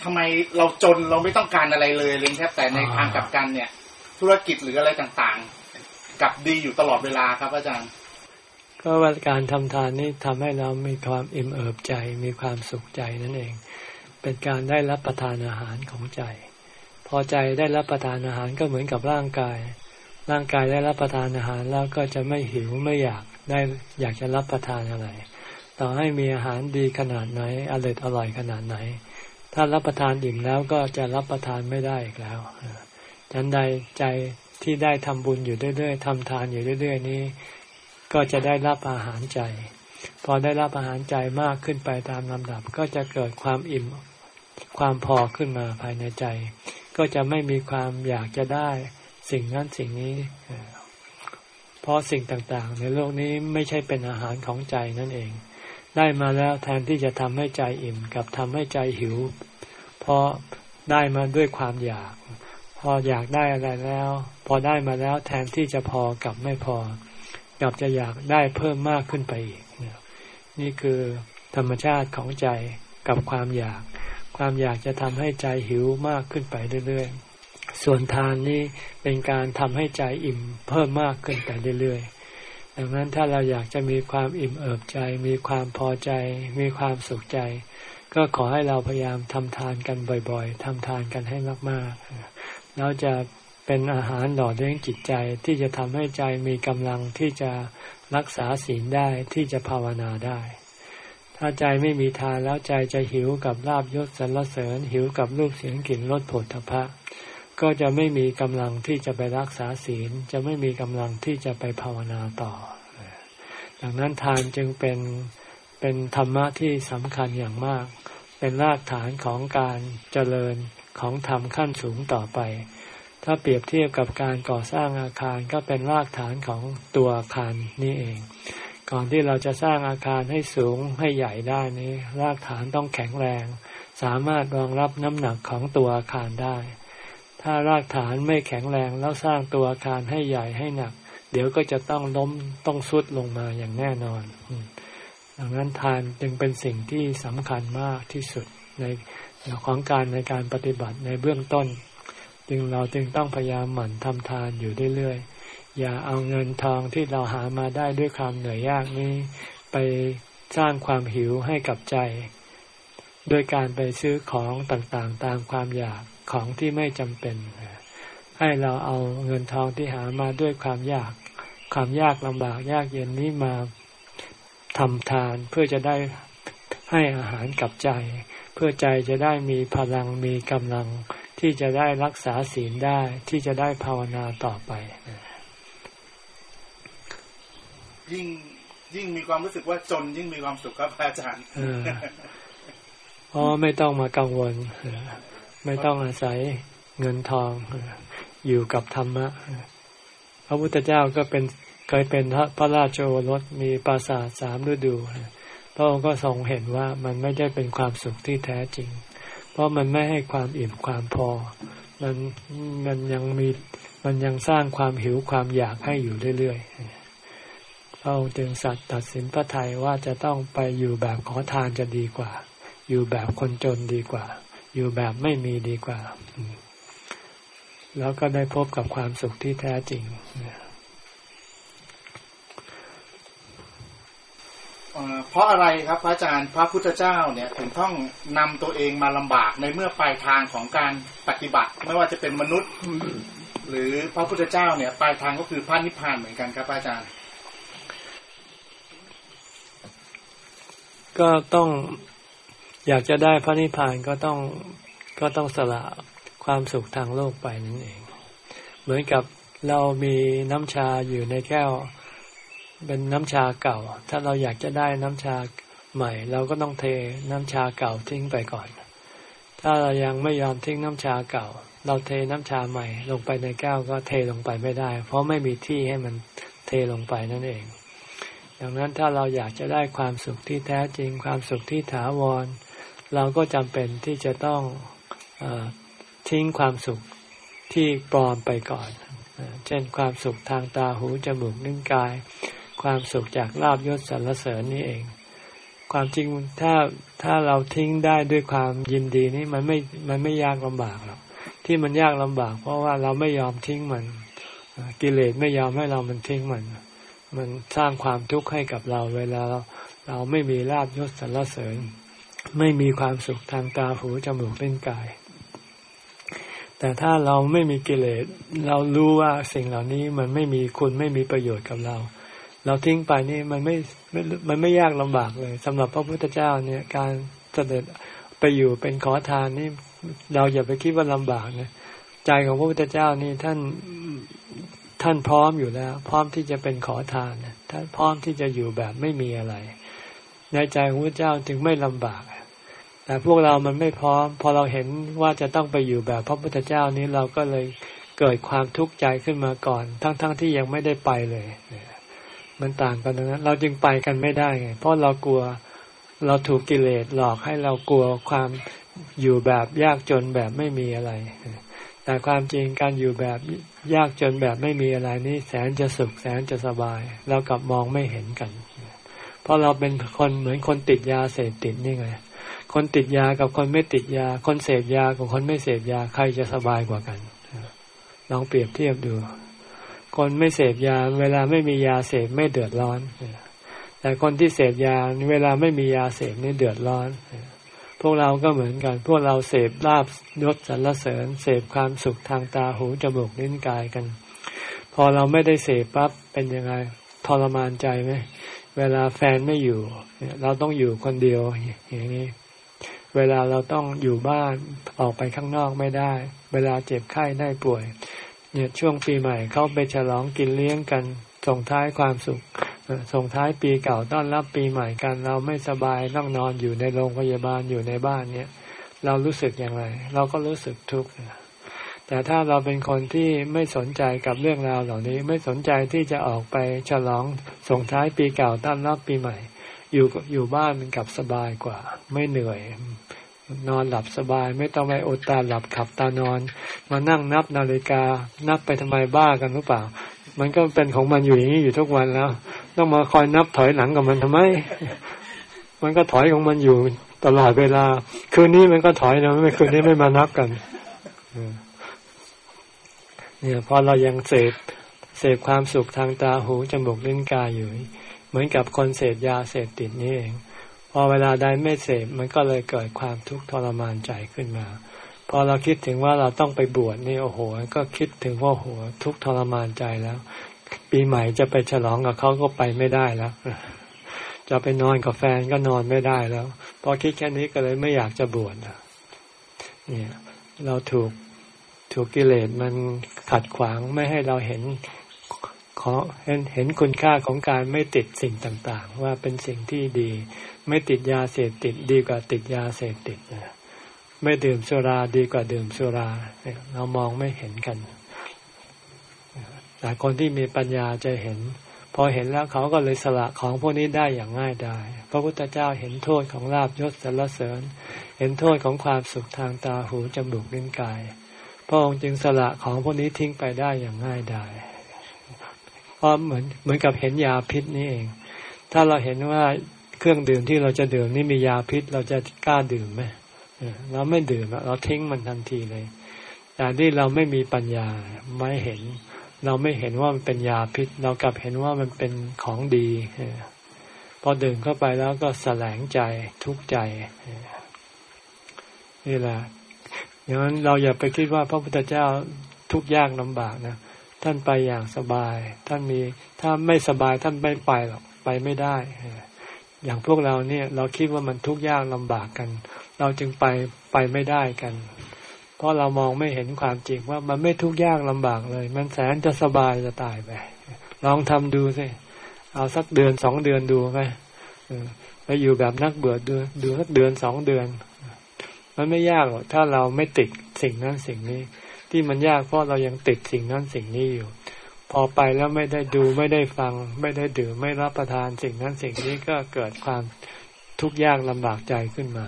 [SPEAKER 2] ทำไมเราจนเราไม่ต้องการอะไรเลยเลยครับ แต่ในทางกลับกันเนี่ย ธุรกิจหรืออะไรต่างๆกับดีอยู่ตลอดเวลาครับ อาจารย์
[SPEAKER 1] ก็ว่าการทำทานนี่ทำให้เรามีความอิ่มเอิบใจ มีความสุขใจนั่นเอง เป็นการได้รับประทานอาหารของใจ พอใจได้รับประทานอาหารก็เหมือนกับร่างกาย ร่างกายได้รับประทานอาหารแล้วก็จะไม่หิวไม่อยากได้อยากจะรับประทานอะไร ต่อให้มีอาหารดีขนาดไหนอร่อยอร่อยขนาดไหน ถ้ารับประทานอิ่มแล้วก็จะรับประทานไม่ได้อีกแล้วฉันใดใจที่ได้ทำบุญอยู่เรื่อยๆทำทานอยู่เรื่อยๆนี้ ก็จะได้รับอาหารใจ พอได้รับอาหารใจมากขึ้นไปตามลำดับ ก็จะเกิดความอิ่มความพอขึ้นมาภายในใจ ก็จะไม่มีความอยากจะได้ สิ่งนั้นสิ่งนี้เพราะสิ่งต่างๆ ในโลกนี้ไม่ใช่เป็นอาหารของใจนั่นเอง ได้มาแล้วแทนที่จะทำให้ใจอิ่มกับทำให้ใจหิว เพราะได้มาด้วยความอยาก พออยากได้อะไรแล้ว พอได้มาแล้วแทนที่จะพอกับไม่พอ กับจะอยากได้เพิ่มมากขึ้นไปอีกนี่คือธรรมชาติของใจกับความอยาก ความอยากจะทำให้ใจหิวมากขึ้นไปเรื่อยๆ ส่วนทานนี่เป็นการทำให้ใจอิ่มเพิ่มมากขึ้นไปเรื่อยๆ ดังนั้นถ้าเราอยากจะมีความอิ่มเอิบใจ มีความพอใจ มีความสุขใจ ก็ขอให้เราพยายามทำทานกันบ่อยๆทำทานกันให้มากๆ แล้วจะเป็นอาหารหล่อเลี้ยงจิตใจที่จะทำให้ใจมีกำลังที่จะรักษาศีลได้ที่จะภาวนาได้ ถ้าใจไม่มีทานแล้วใจจะหิวกับลาบยศสรรเสริญหิวกับรูปเสียงกลิ่นรสผลทพะ ก็จะไม่มีกำลังที่จะไปรักษาศีล จะไม่มีกำลังที่จะไปภาวนาต่อ ดังนั้นทานจึงเป็นเป็นธรรมะที่สำคัญอย่างมาก เป็นรากฐานของการเจริญของธรรมขั้นสูงต่อไป ถ้าเปรียบเทียบกับการก่อสร้างอาคารก็เป็นรากฐานของตัวอาคารนี่เอง ก่อนที่เราจะสร้างอาคารให้สูงให้ใหญ่ได้นี้ รากฐานต้องแข็งแรง สามารถรองรับน้ำหนักของตัวอาคารได้ ถ้ารากฐานไม่แข็งแรงแล้วสร้างตัวอาคารให้ใหญ่ให้หนัก เดี๋ยวก็จะต้องล้มต้องสุดลงมาอย่างแน่นอน ดังนั้นทานจึงเป็นสิ่งที่สำคัญมากที่สุดในของการในการปฏิบัติในเบื้องต้น จึงเราจึงต้องพยายามหมั่นทำทานอยู่เรื่อยๆ อย่าเอาเงินทองที่เราหามาได้ด้วยความเหนื่อยยากนี้ ไปสร้างความหิวให้กับใจโดยการไปซื้อของต่างๆ ตามความอยาก ของที่ไม่จำเป็น ให้เราเอาเงินทองที่หามาด้วยความยาก ความยากลำบากยากเย็นนี้มาทำทานเพื่อจะได้ให้อาหารกับใจ เพื่อใจจะได้มีพลังมีกำลัง ที่จะได้รักษาศีลได้ที่จะได้ภาวนาต่อไป
[SPEAKER 2] ยิ่งยิ่งมีความรู้สึกว่าจนยิ่งมีความสุขครับอาจารย์
[SPEAKER 1] เพราะไม่ต้องมากังวล ไม่ต้องอาศัยเงินทองอยู่กับธรรมะ พระพุทธเจ้าก็เป็นเคยเป็นพระราชโอรสมีปราสาทสามฤดูพระองค์ก็ทรงเห็นว่ามันไม่ได้เป็นความสุขที่แท้จริง เพราะมันไม่ให้ความอิ่มความพอ มันมันยังมีมันยังสร้างความหิวความอยากให้อยู่เรื่อยๆพระองค์จึงสัตว์ตัดสินพระทัยว่าจะต้องไปอยู่แบบขอทานจะดีกว่า อยู่แบบคนจนดีกว่า อยู่แบบไม่มีดีกว่า แล้วก็ได้พบกับความสุขที่แท้จริง
[SPEAKER 2] เพราะอะไรครับพระอาจารย์พระพุทธเจ้าเนี่ยถึงต้องนำตัวเองมาลำบากในเมื่อปลายทางของการปฏิบัติ ไม่ว่าจะเป็นมนุษย์ หรือพระพุทธเจ้าเนี่ยปลายทางก็คือพระนิพพานเหมือนกันครับอาจารย์
[SPEAKER 1] ก็ต้อง อยากจะได้พระนิพพานก็ต้องก็ต้องสละความสุขทางโลกไปนั่นเอง เหมือนกับเรามีน้ำชาอยู่ในแก้ว เป็นน้ำชาเก่า ถ้าเราอยากจะได้น้ำชาใหม่ เราก็ต้องเทน้ำชาเก่าทิ้งไปก่อน ถ้าเรายังไม่ยอมทิ้งน้ำชาเก่า เราเทน้ำชาใหม่ ลงไปในแก้วก็เทลงไปไม่ได้ เพราะไม่มีที่ให้มันเทลงไปนั่นเองดังนั้นถ้าเราอยากจะได้ความสุขที่แท้จริง ความสุขที่ถาวร เราก็จำเป็นที่จะต้องอทิ้งความสุขที่ปลอมไปก่อน เช่นความสุขทางตาหูจมูกนิ้วกาย ความสุขจากลาบยศสรรเสริญนี่เอง ความจริงถ้าถ้าเราทิ้งได้ด้วยความยินดีนี่มันไม่มันไม่ยากลำบากหรอกที่มันยากลำบาก เพราะว่าเราไม่ยอมทิ้งมันกิเลสไม่ยอมให้เรามันทิ้งมัน มันสร้างความทุกข์ให้กับเราเวลาเราเราไม่มีลาบยศสรรเสริญ ไม่มีความสุขทางตาหูจมูกเล่นกาย แต่ถ้าเราไม่มีกิเลส เรารู้ว่าสิ่งเหล่านี้มันไม่มีคุณไม่มีประโยชน์กับเรา เราทิ้งไปนี่มันไม่มันไม่ยากลำบากเลยสำหรับพระพุทธเจ้าเนี่ยการเสด็จไปอยู่เป็นขอทานนี่เราอย่าไปคิดว่าลำบากนะใจของพระพุทธเจ้านี่ท่านท่านพร้อมอยู่แล้ว พร้อมที่จะเป็นขอทานท่านพร้อมที่จะอยู่แบบไม่มีอะไร ในใจของพระเจ้าจึงไม่ลำบาก แต่พวกเรามันไม่พร้อม พอเราเห็นว่าจะต้องไปอยู่แบบพระพุทธเจ้านี้เราก็เลยเกิดความทุกข์ใจขึ้นมาก่อน ทั้งๆทที่ยังไม่ได้ไปเลย มันต่างกันตรงนั้น เราจึงไปกันไม่ได้ไง เพราะเรากลัวเราถูกกิเลสหลอกให้เรากลัวความอยู่แบบยากจนแบบไม่มีอะไร แต่ความจริงการอยู่แบบยากจนแบบไม่มีอะไรนี่แสนจะสุขแสนจะสบาย เรากลับมองไม่เห็นกัน เพราะเราเป็นคนเหมือนคนติดยาเสพติดนี่ไง คนติดยากับคนไม่ติดยา คนเสพยากับคนไม่เสพยาใครจะสบายกว่ากันลองเปรียบเทียบดู คนไม่เสพยา เวลาไม่มียาเสพไม่เดือดร้อนแต่คนที่เสพยาเวลาไม่มียาเสพนี่เดือดร้อนพวกเราก็เหมือนกัน พวกเราเสพลาบยศสรรเสริญ เสพความสุขทางตาหูจมูกลิ้นกายกัน พอเราไม่ได้เสพปั๊บเป็นยังไงทรมานใจไหมเวลาแฟนไม่อยู่ เราต้องอยู่คนเดียวอย่างนี้ เวลาเราต้องอยู่บ้านออกไปข้างนอกไม่ได้ เวลาเจ็บไข้ได้ป่วย เนี่ยช่วงปีใหม่เขาไปฉลองกินเลี้ยงกัน ส่งท้ายความสุข ส่งท้ายปีเก่าต้อนรับปีใหม่กัน เราไม่สบายต้องนอนอยู่ในโรงพยาบาลอยู่ในบ้านเนี่ย เรารู้สึกอย่างไร เราก็รู้สึกทุกข์แต่ถ้าเราเป็นคนที่ไม่สนใจกับเรื่องราวเหล่านี้ ไม่สนใจที่จะออกไปฉลองส่งท้ายปีเก่าต้อนรับปีใหม่ อยู่อยู่บ้านมันกลับสบายกว่า ไม่เหนื่อย นอนหลับสบาย ไม่ต้องไปอดตาหลับขับตานอน มานั่งนับนาฬิกา นับไปทำไมบ้ากันหรือเปล่า มันก็เป็นของมันอยู่อย่างนี้อยู่ทุกวันแล้ว ต้องมาคอยนับถอยหลังกับมันทำไม มันก็ถอยของมันอยู่ตลอดเวลา คืนนี้มันก็ถอยนะไม่คืนนี้ไม่มานับกันเนี่ยพอเรายังเสพเสพความสุขทางตาหูจมูกลิ้นกายอยู่ เหมือนกับคนเสพยาเสพติดนี่เองพอเวลาใดไม่เสพมันก็เลยเกิดความทุกข์ทรมานใจขึ้นมา พอเราคิดถึงว่าเราต้องไปบวชนี่โอ้โห ก็คิดถึงว่าโหทุกทรมานใจแล้ว ปีใหม่จะไปฉลองกับเขาก็ไปไม่ได้แล้วจะไปนอนกับแฟนก็นอนไม่ได้แล้วพอคิดแค่นี้ก็เลยไม่อยากจะบวชเนี่ย เราถูกถูกกิเลสมันขัดขวางไม่ให้เราเห็น ขอเห็นเห็นคุณค่าของการไม่ติดสิ่งต่างๆ ว่าเป็นสิ่งที่ดี ไม่ติดยาเสพติดดีกว่าติดยาเสพติดนะไม่ดื่มสุราดีกว่าดื่มสุราเรามองไม่เห็นกัน แต่คนที่มีปัญญาจะเห็น พอเห็นแล้วเขาก็เลยสละของพวกนี้ได้อย่างง่ายดายพระพุทธเจ้าเห็นโทษของลาบยศสรรเสริญ เห็นโทษของความสุขทางตาหูจมูกลิ้นกาย พระองค์จึงสละของพวกนี้ทิ้งไปได้อย่างง่ายดาย ราะเหมือนเหมือนกับเห็นยาพิษนี่เอง ถ้าเราเห็นว่าเครื่องดื่มที่เราจะดื่มนี่มียาพิษ เราจะกล้าดื่มไหมเราไม่ดื่มเราทิ้งมันทันทีเลยแต่ที่เราไม่มีปัญญาไม่เห็น เราไม่เห็นว่ามันเป็นยาพิษ เรากลับเห็นว่ามันเป็นของดีพอดื่มเข้าไปแล้วก็แสลงใจทุกข์ใจนี่แหละอย่างนั้นเราอย่าไปคิดว่าพระพุทธเจ้าทุกข์ยากลำบากนะ ท่านไปอย่างสบาย ท่านมีถ้าไม่สบายท่านไม่ไปหรอกไปไม่ได้ อย่างพวกเราเนี่ยเราคิดว่ามันทุกข์ยากลำบากกัน เราจึงไปไปไม่ได้กัน เพราะเรามองไม่เห็นความจริงว่ามันไม่ทุกข์ยากลำบากเลย มันแสนจะสบายจะตายไปลองทำดูสิเอาสักเดือนสองเดือนดูไปไปอยู่แบบนักเบื่อดูดูสักเดือนสองเดือน มันไม่ยากหรอกถ้าเราไม่ติดสิ่งนั้นสิ่งนี้ ที่มันยากเพราะเรายังติดสิ่งนั้นสิ่งนี้อยู่ พอไปแล้วไม่ได้ดูไม่ได้ฟัง ไม่ได้ดื่มไม่รับประทานสิ่งนั้นสิ่งนี้ก็เกิดความทุกข์ยากลำบากใจขึ้นมา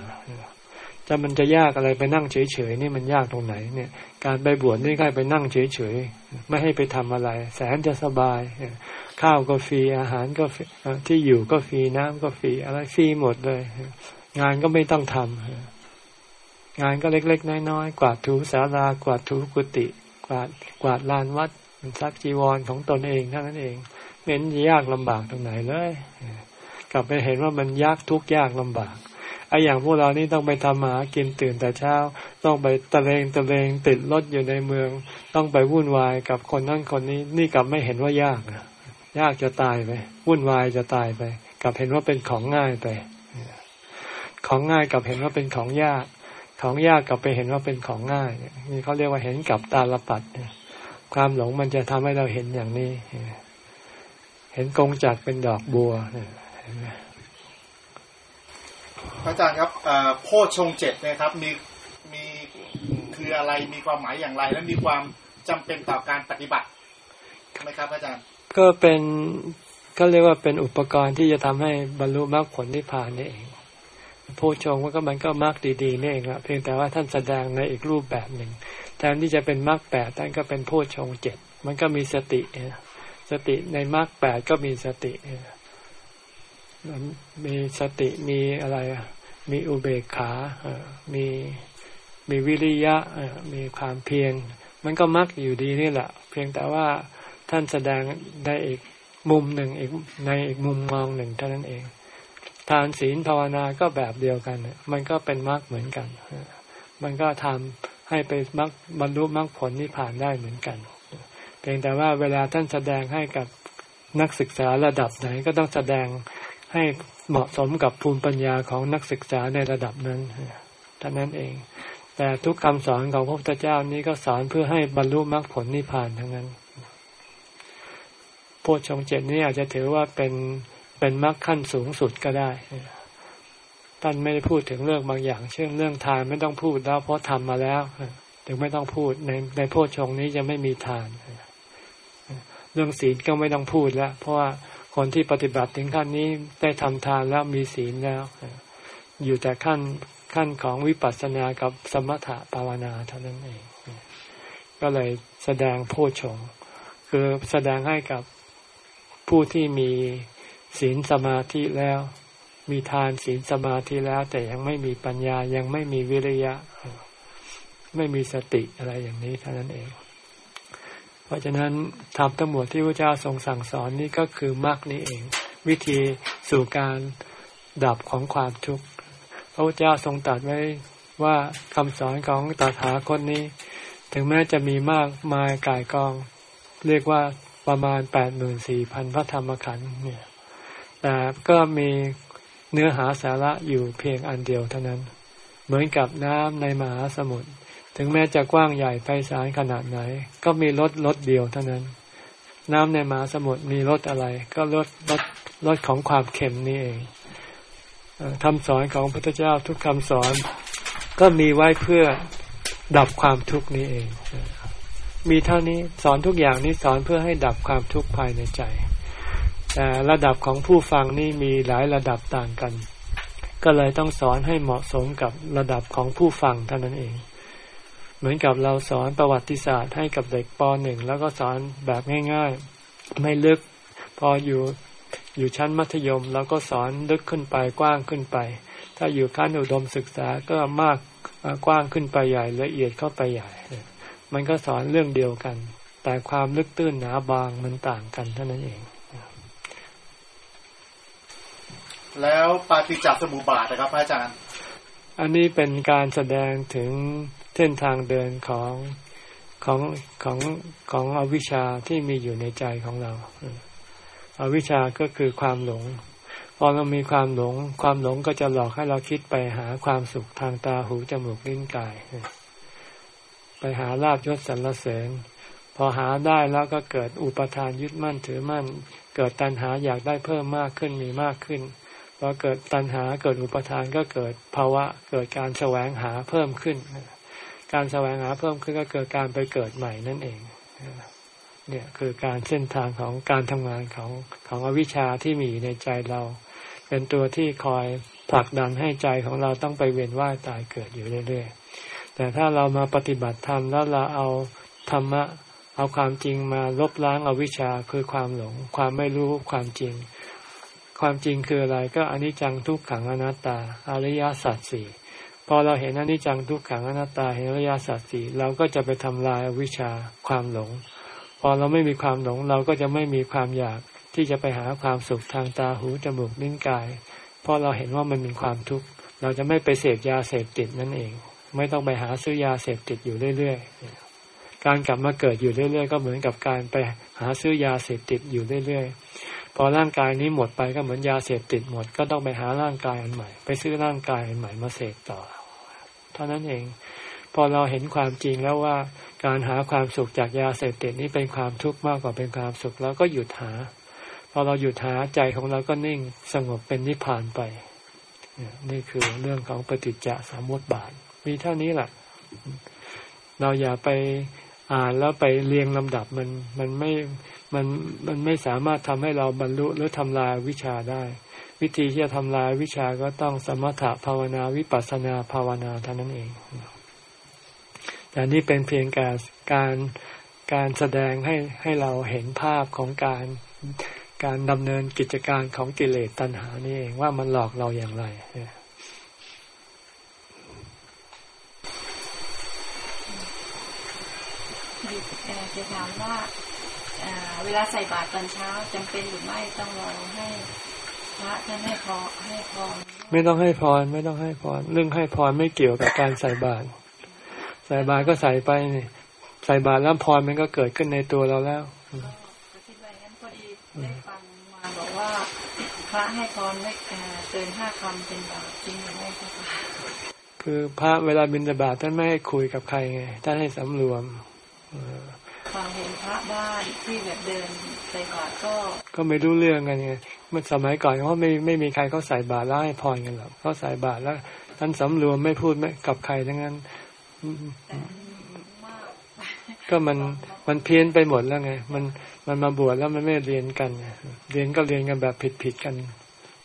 [SPEAKER 1] จะมันจะยากอะไรไปนั่งเฉยๆนี่มันยากตรงไหนเนี่ย การไปบวชนี่ใครไปนั่งเฉยๆไม่ให้ไปทำอะไร แสนจะสบาย ข้าวก็ฟรีอาหารก็ที่อยู่ก็ฟรีน้ำก็ฟรีอะไรฟรีหมดเลย งานก็ไม่ต้องทำ งานก็เล็กๆ น้อยๆ กวาดถูสารากวาดถูกุฏิกวาดกวาดลานวัดซักจีวรของตนเองเท่านั้นเองเห็นยากลำบากตรงไหนเลยกลับไปเห็นว่ามันยากทุกยากลำบากไอ้อย่างพวกเรานี่ต้องไปทำหากินตื่นแต่เช้า ต้องไปตะเลงตะเลงติดรถอยู่ในเมือง ต้องไปวุ่นวายกับคนนั่นคนนี้ นี่กลับไม่เห็นว่ายากยากจะตายไปวุ่นวายจะตายไป กลับเห็นว่าเป็นของง่ายไป ของง่ายกลับเห็นว่าเป็นของยาก ของยากกับไปเห็นว่าเป็นของง่ายนี่เขาเรียกว่าเห็นกับตาละปัดความหลงมันจะทำให้เราเห็นอย่างนี้ เห็นกงจักเป็นดอกบัวเห็นไหม
[SPEAKER 2] พระอาจารย์ครับโพชงเจ็ดนะครับ มีมีคืออะไรมีความหมายอย่างไร และมีความจำเป็นต่อการปฏิบัติไหมครับอาจารย์
[SPEAKER 1] ก็เป็นก็เรียกว่าเป็นอุปกรณ์ที่จะทำให้บรรลุมรรคผลนิพพานนี่เอง โพชงมันก็มันก็มรรคดีๆนี่เองละเพียงแต่ว่าท่านแสดงในอีกรูปแบบหนึ่งแทนที่จะเป็นมรรคแปดท่านก็เป็นโพชงเจ็ดมันก็มีสติสติในมรรคแปดก็มีสติมีสติมีอะไรมีอุเบกขามีมีวิริยะมีความเพียรมันก็มักอยู่ดีนี่แหละ เพียงแต่ว่าท่านแสดงได้อีกมุมหนึ่งอีกในอีกมุมมองหนึ่งเท่านั้นเอง ทานศีลภาวนาก็แบบเดียวกัน มันก็เป็นมรรคเหมือนกัน มันก็ทำให้ไปมรรคบรรลุมรรคผลนิพพานได้เหมือนกัน เพียงแต่ว่าเวลาท่านแสดงให้กับนักศึกษาระดับไหนก็ต้องแสดงให้เหมาะสมกับภูมิปัญญาของนักศึกษาในระดับนั้นเท่านั้นเอง แต่ทุกคำสอนของพระพุทธเจ้านี้ก็สอนเพื่อให้บรรลุมรรคผลนิพพานทั้งนั้นโพชฌงเจ็ดนี้อาจจะถือว่าเป็น เป็นมรรคขั้นสูงสุดก็ได้ท่านไม่ได้พูดถึงเรื่องบางอย่าง เช่นเรื่องทานไม่ต้องพูดแล้วเพราะทำมาแล้วถึงไม่ต้องพูดในในโพชฌงนี้จะไม่มีทาน เรื่องศีลก็ไม่ต้องพูดแล้ว เพราะว่าคนที่ปฏิบัติถึงขั้นนี้ได้ทำทานแล้วมีศีลแล้ว อยู่แต่ขั้นขั้นของวิปัสสนากับสมถะภาวนาเท่านั้นเอง ก็เลยแสดงโพชงคือแสดงให้กับผู้ที่มี ศีลสมาธิแล้ว มีทานศีลสมาธิแล้ว แต่ยังไม่มีปัญญายังไม่มีวิริยะ ไม่มีสติอะไรอย่างนี้เท่านั้นเอง เพราะฉะนั้นทำทั้งหมดที่พระเจ้าทรงสั่งสอนนี่ก็คือมรรคนี้เอง วิธีสู่การดับของความทุกข์พระพุทธเจ้าทรงตรัสไว้ว่าคำสอนของตถาคตนี้ ถึงแม้จะมีมากมายกายกอง เรียกว่าประมาณแปดหมื่นสี่พันพระธรรมขันธ์เนี่ย แต่ก็มีเนื้อหาสาระอยู่เพียงอันเดียวเท่านั้น เหมือนกับน้ำในมหาสมุทรถึงแม้จะกว้างใหญ่ไพศาลขนาดไหน ก็มีรถรถเดียวเท่านั้น น้ำในมหาสมุทรมีรถอะไร ก็รถรถรถของความเค็มนี่เองคำสอนของพระพุทธเจ้าทุกคำสอน ก็มีไว้เพื่อดับความทุกข์นี้เอง มีเท่านี้สอนทุกอย่างนี้สอนเพื่อให้ดับความทุกข์ภายในใจ แต่ระดับของผู้ฟังนี่มีหลายระดับต่างกัน ก็เลยต้องสอนให้เหมาะสมกับระดับของผู้ฟังเท่านั้นเอง เหมือนกับเราสอนประวัติศาสตร์ให้กับเด็กป .1 แล้วก็สอนแบบง่าย ๆ ไม่ลึก พออยู่อยู่ชั้นมัธยมเราก็สอนลึกขึ้นไปกว้างขึ้นไป ถ้าอยู่ขั้นอุดมศึกษาก็มากกว้างขึ้นไปใหญ่ละเอียดเข้าไปใหญ่ มันก็สอนเรื่องเดียวกัน แต่ความลึกตื้นหนาบางมันต่างกันเท่านั้นเอง
[SPEAKER 2] แล้วปาฏิจจสมุปบาทนะครับพระอาจารย์
[SPEAKER 1] อันนี้เป็นการแสดงถึงเส้นทางเดินของของของของอวิชชาที่มีอยู่ในใจของเราอวิชชาก็คือความหลง พอเรามีความหลง ความหลงก็จะหลอกให้เราคิดไปหาความสุขทางตาหูจมูกลิ้นกาย ไปหาลาบยศสรรเสริญ พอหาได้แล้วก็เกิดอุปทานยึดมั่นถือมั่น เกิดตัณหาอยากได้เพิ่มมากขึ้นมีมากขึ้น พอเกิดตัณหาเกิดอุปทานก็เกิดภาวะ เกิดการแสวงหาเพิ่มขึ้น การแสวงหาเพิ่มขึ้นก็เกิดการไปเกิดใหม่นั่นเอง เนี่ยคือการเส้นทางของการทำงานของของอวิชชาที่มีในใจเรา เป็นตัวที่คอยผลักดันให้ใจของเราต้องไปเวียนว่ายตายเกิดอยู่เรื่อยๆ แต่ถ้าเรามาปฏิบัติธรรมแล้วเราเอาธรรมะเอาความจริงมาลบล้างอวิชชาคือความหลง ความไม่รู้ความจริง ความจริงคืออะไรก็อนิจจังทุกขังอนัตตา อริยสัจสี่พอเราเห็นอนิจจังทุกขังอนัตตาเห็นอริยสัจสี่เราก็จะไปทำลายวิชาความหลง พอเราไม่มีความหลงเราก็จะไม่มีความอยากที่จะไปหาความสุขทางตาหูจมูกลิ้นกายเพราะเราเห็นว่ามันเป็นความทุกข์เราจะไม่ไปเสพยาเสพติดนั่นเอง ไม่ต้องไปหาซื้อยาเสพติดอยู่เรื่อยๆการกลับมาเกิดอยู่เรื่อยๆ ก็เหมือนกับการไปหาซื้อยาเสพติดอยู่เรื่อยๆ พอร่างกายนี้หมดไปก็เหมือนยาเสพติดหมด ก็ต้องไปหาร่างกายอันใหม่ ไปซื้อร่างกายอันใหม่มาเสพต่อ เท่านั้นเอง พอเราเห็นความจริงแล้วว่าการหาความสุขจากยาเสพติดนี้เป็นความทุกข์มากกว่าเป็นความสุข แล้วก็หยุดหา พอเราหยุดหาใจของเราก็นิ่งสงบเป็นนิพพานไป นี่คือเรื่องของปฏิจจสามุตบาท มีเท่านี้แหละเราอย่าไป อ่านแล้วไปเรียงลำดับมันมันไม่มันมันไม่สามารถทำให้เราบรรลุหรือทำลายวิชาได้ วิธีที่จะทำลายวิชาก็ต้องสมถะภาวนาวิปัสนาภาวนาเท่านั้นเองแต่นี่เป็นเพียงการการการแสดงให้ให้เราเห็นภาพของการการดำเนินกิจการของกิเลสตัณหานี่เองว่ามันหลอกเราอย่างไร
[SPEAKER 3] จะถามว่าเวลาใส่บาตรตอนเช้าจำเป็นหรือไม่ต้องรอให้พระท่านให้พอให้พร
[SPEAKER 1] ไม่ต้องให้พรไม่ต้องให้พรเรื่องให้พรไม่เกี่ยวกับการใส่บาตรใส่บาตรก็ใส่ไปนี่ใส่บาตรแล้วพรมันก็เกิดขึ้นในตัวเราแล้ว
[SPEAKER 3] คิดไว้งั้นพอดีได้ฟังมาบอกว่าพระให้พรไม่เกินห้าคำเป็นบาตรจริงหรือไม่คะ
[SPEAKER 1] คือพระเวลาบิณฑบาตท่านไม่ให้คุยกับใครไงท่านให้สำรวม
[SPEAKER 3] ฟังเห็นพระบ้านที่แบบเดินใส่บาตรก็
[SPEAKER 1] ก็ไม่รู้เรื่องกันไงมันสมัยก่อนเขาไม่ไม่มีใครเขาใส่บาตรแล้วให้พรกันหรอกเขาใส่บาตรแล้วท่านสำรวมไม่พูดไม่กับใครทั้งนั้นก็มันมันเพี้ยนไปหมดแล้วไง มันมันมาบวชแล้วมันไม่เรียนกันเรียนก็เรียนกันแบบผิดผิดกัน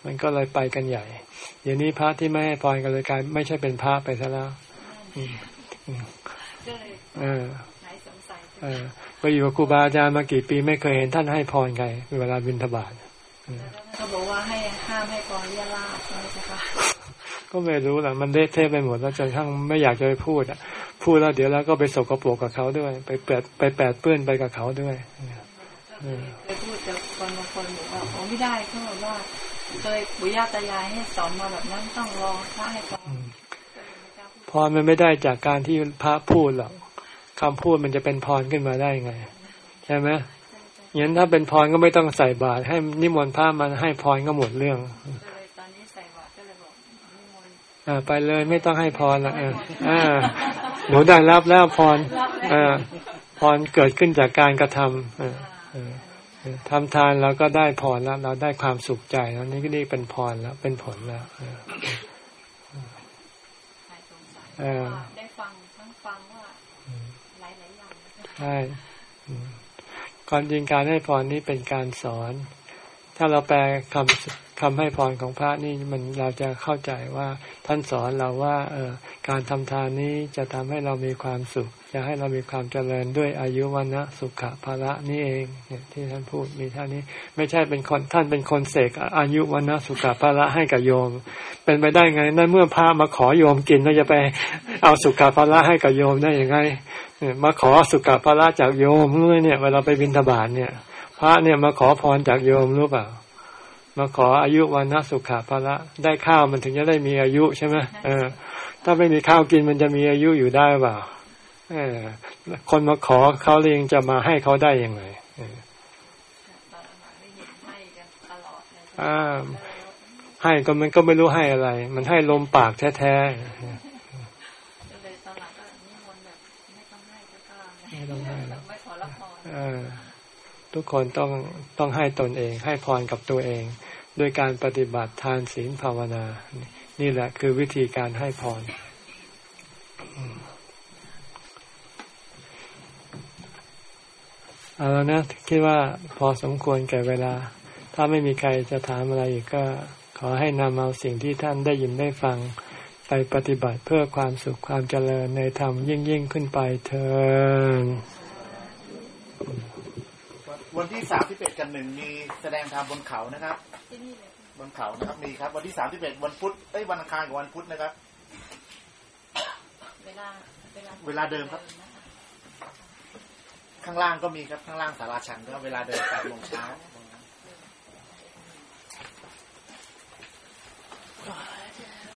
[SPEAKER 1] มันก็เลยไปกันใหญ่อย่างนี้พระที่ไม่ให้พรกันเลยกลายไม่ใช่เป็นพระไปซะแล้วเออ เออไปอยู่กับครูบาอาจารย์มากี่ปีไม่เคยเห็นท่านให้พรใครเวลาบิณฑบาต
[SPEAKER 3] เขาบอกว่าให้ห้ามให้พรยาลาใช่ไหมคะ
[SPEAKER 1] ก็ไม่รู้แหละมันเละเทะไปหมดแล้วจนทั้งไม่อยากจะไปพูดอะ พูดแล้วเดี๋ยวแล้วก็ไปสกปรกกับเขาด้วย ไปแปดไปแปดเปื้อนไปกับเขาด้วย
[SPEAKER 3] ไปพูดกับคนบางคนบอกว่าโอ้ไม่ได้เขาบอกว่าเคยปุย่าตายายให้สอนมาแบบนั้นต้องรอพระให้ฟัง
[SPEAKER 1] พรมันไม่ได้จากการที่พระพูดหรอก คำพูดมันจะเป็นพรขึ้นมาได้ไง ใช่ไหมงั้นถ้าเป็นพรก็ไม่ต้องใส่บาตรให้นิมนต์พระมันให้พรก็หมดเรื่องไปเลยไม่ต้องให้พรละอ่าหนูได้รับแล้วพรอ่าพรเกิดขึ้นจากการกระทำทำทานเราก็ได้พรแล้ว เราได้ความสุขใจแล้วนี่ก็นี่เป็นพรแล้ว เป็นผลแล้ว
[SPEAKER 3] ได้ฟังทั้งฟังว่าหลายหลายอย่าง
[SPEAKER 1] ใช่ความจริงการให้พรนี้เป็นการสอน ถ้าเราแปลคำคำให้พรของพระนี่มันเราจะเข้าใจว่าท่านสอนเราว่า เออการทำทานนี้จะทำให้เรามีความสุข จะให้เรามีความเจริญด้วยอายุวันนะสุขภาระนี่เอง เนี่ยที่ท่านพูดมีท่านี้ ไม่ใช่เป็นคนท่านเป็นคนเสกอายุวันนะสุขภาระให้กับโยม เป็นไปได้ไงนั่นเมื่อพระมาขอโยมกินเราจะไป เอาสุขภาระให้กับโยมได้ยังไง มาขอสุขภาระจากโยมเมื่อเนี่ยเวลาไปบิณฑบาตเนี่ย พระเนี่ยมาขอพรจากโยมรู้เปล่า มาขออายุวันนสุขะพละได้ข้าวมันถึงจะได้มีอายุใช่ไหมเออ ถ้าไม่มีข้าวกินมันจะมีอายุอยู่ได้เปล่าเออคนมาขอเขาเองจะมาให้เขาได้ยังไงอ่าให้ก็มันก็ไม่รู้ให้อะไร มันให้ลมปากแท้ๆไม่ต้องให้แล้วเออ ทุกคนต้องต้องให้ตนเอง ให้พรกับตัวเองด้วยการปฏิบัติทานศีลภาวนา นี่แหละคือวิธีการให้พรเอาแล้วนะคิดว่าพอสมควรแก่เวลา ถ้าไม่มีใครจะถามอะไรอีกก็ขอให้นำเอาสิ่งที่ท่านได้ยินได้ฟังไปปฏิบัติเพื่อความสุขความเจริญในธรรมยิ่งยิ่งขึ้นไปเถิด
[SPEAKER 2] วันที่สามสิบเอ็ดกันหนึ่งมีแสดงธรรมบนเขานะครับบนเขานะครับมีครับ วันที่สามสิบเอ็ดวันพุธเอ้ยวันอังคารกับวันพุธนะครับ
[SPEAKER 3] เวลาเวลา
[SPEAKER 2] เดิมครับ ข้างล่างก็มีครับข้างล่างสาราชันก็เวลาเดิมแปดโมงเช้า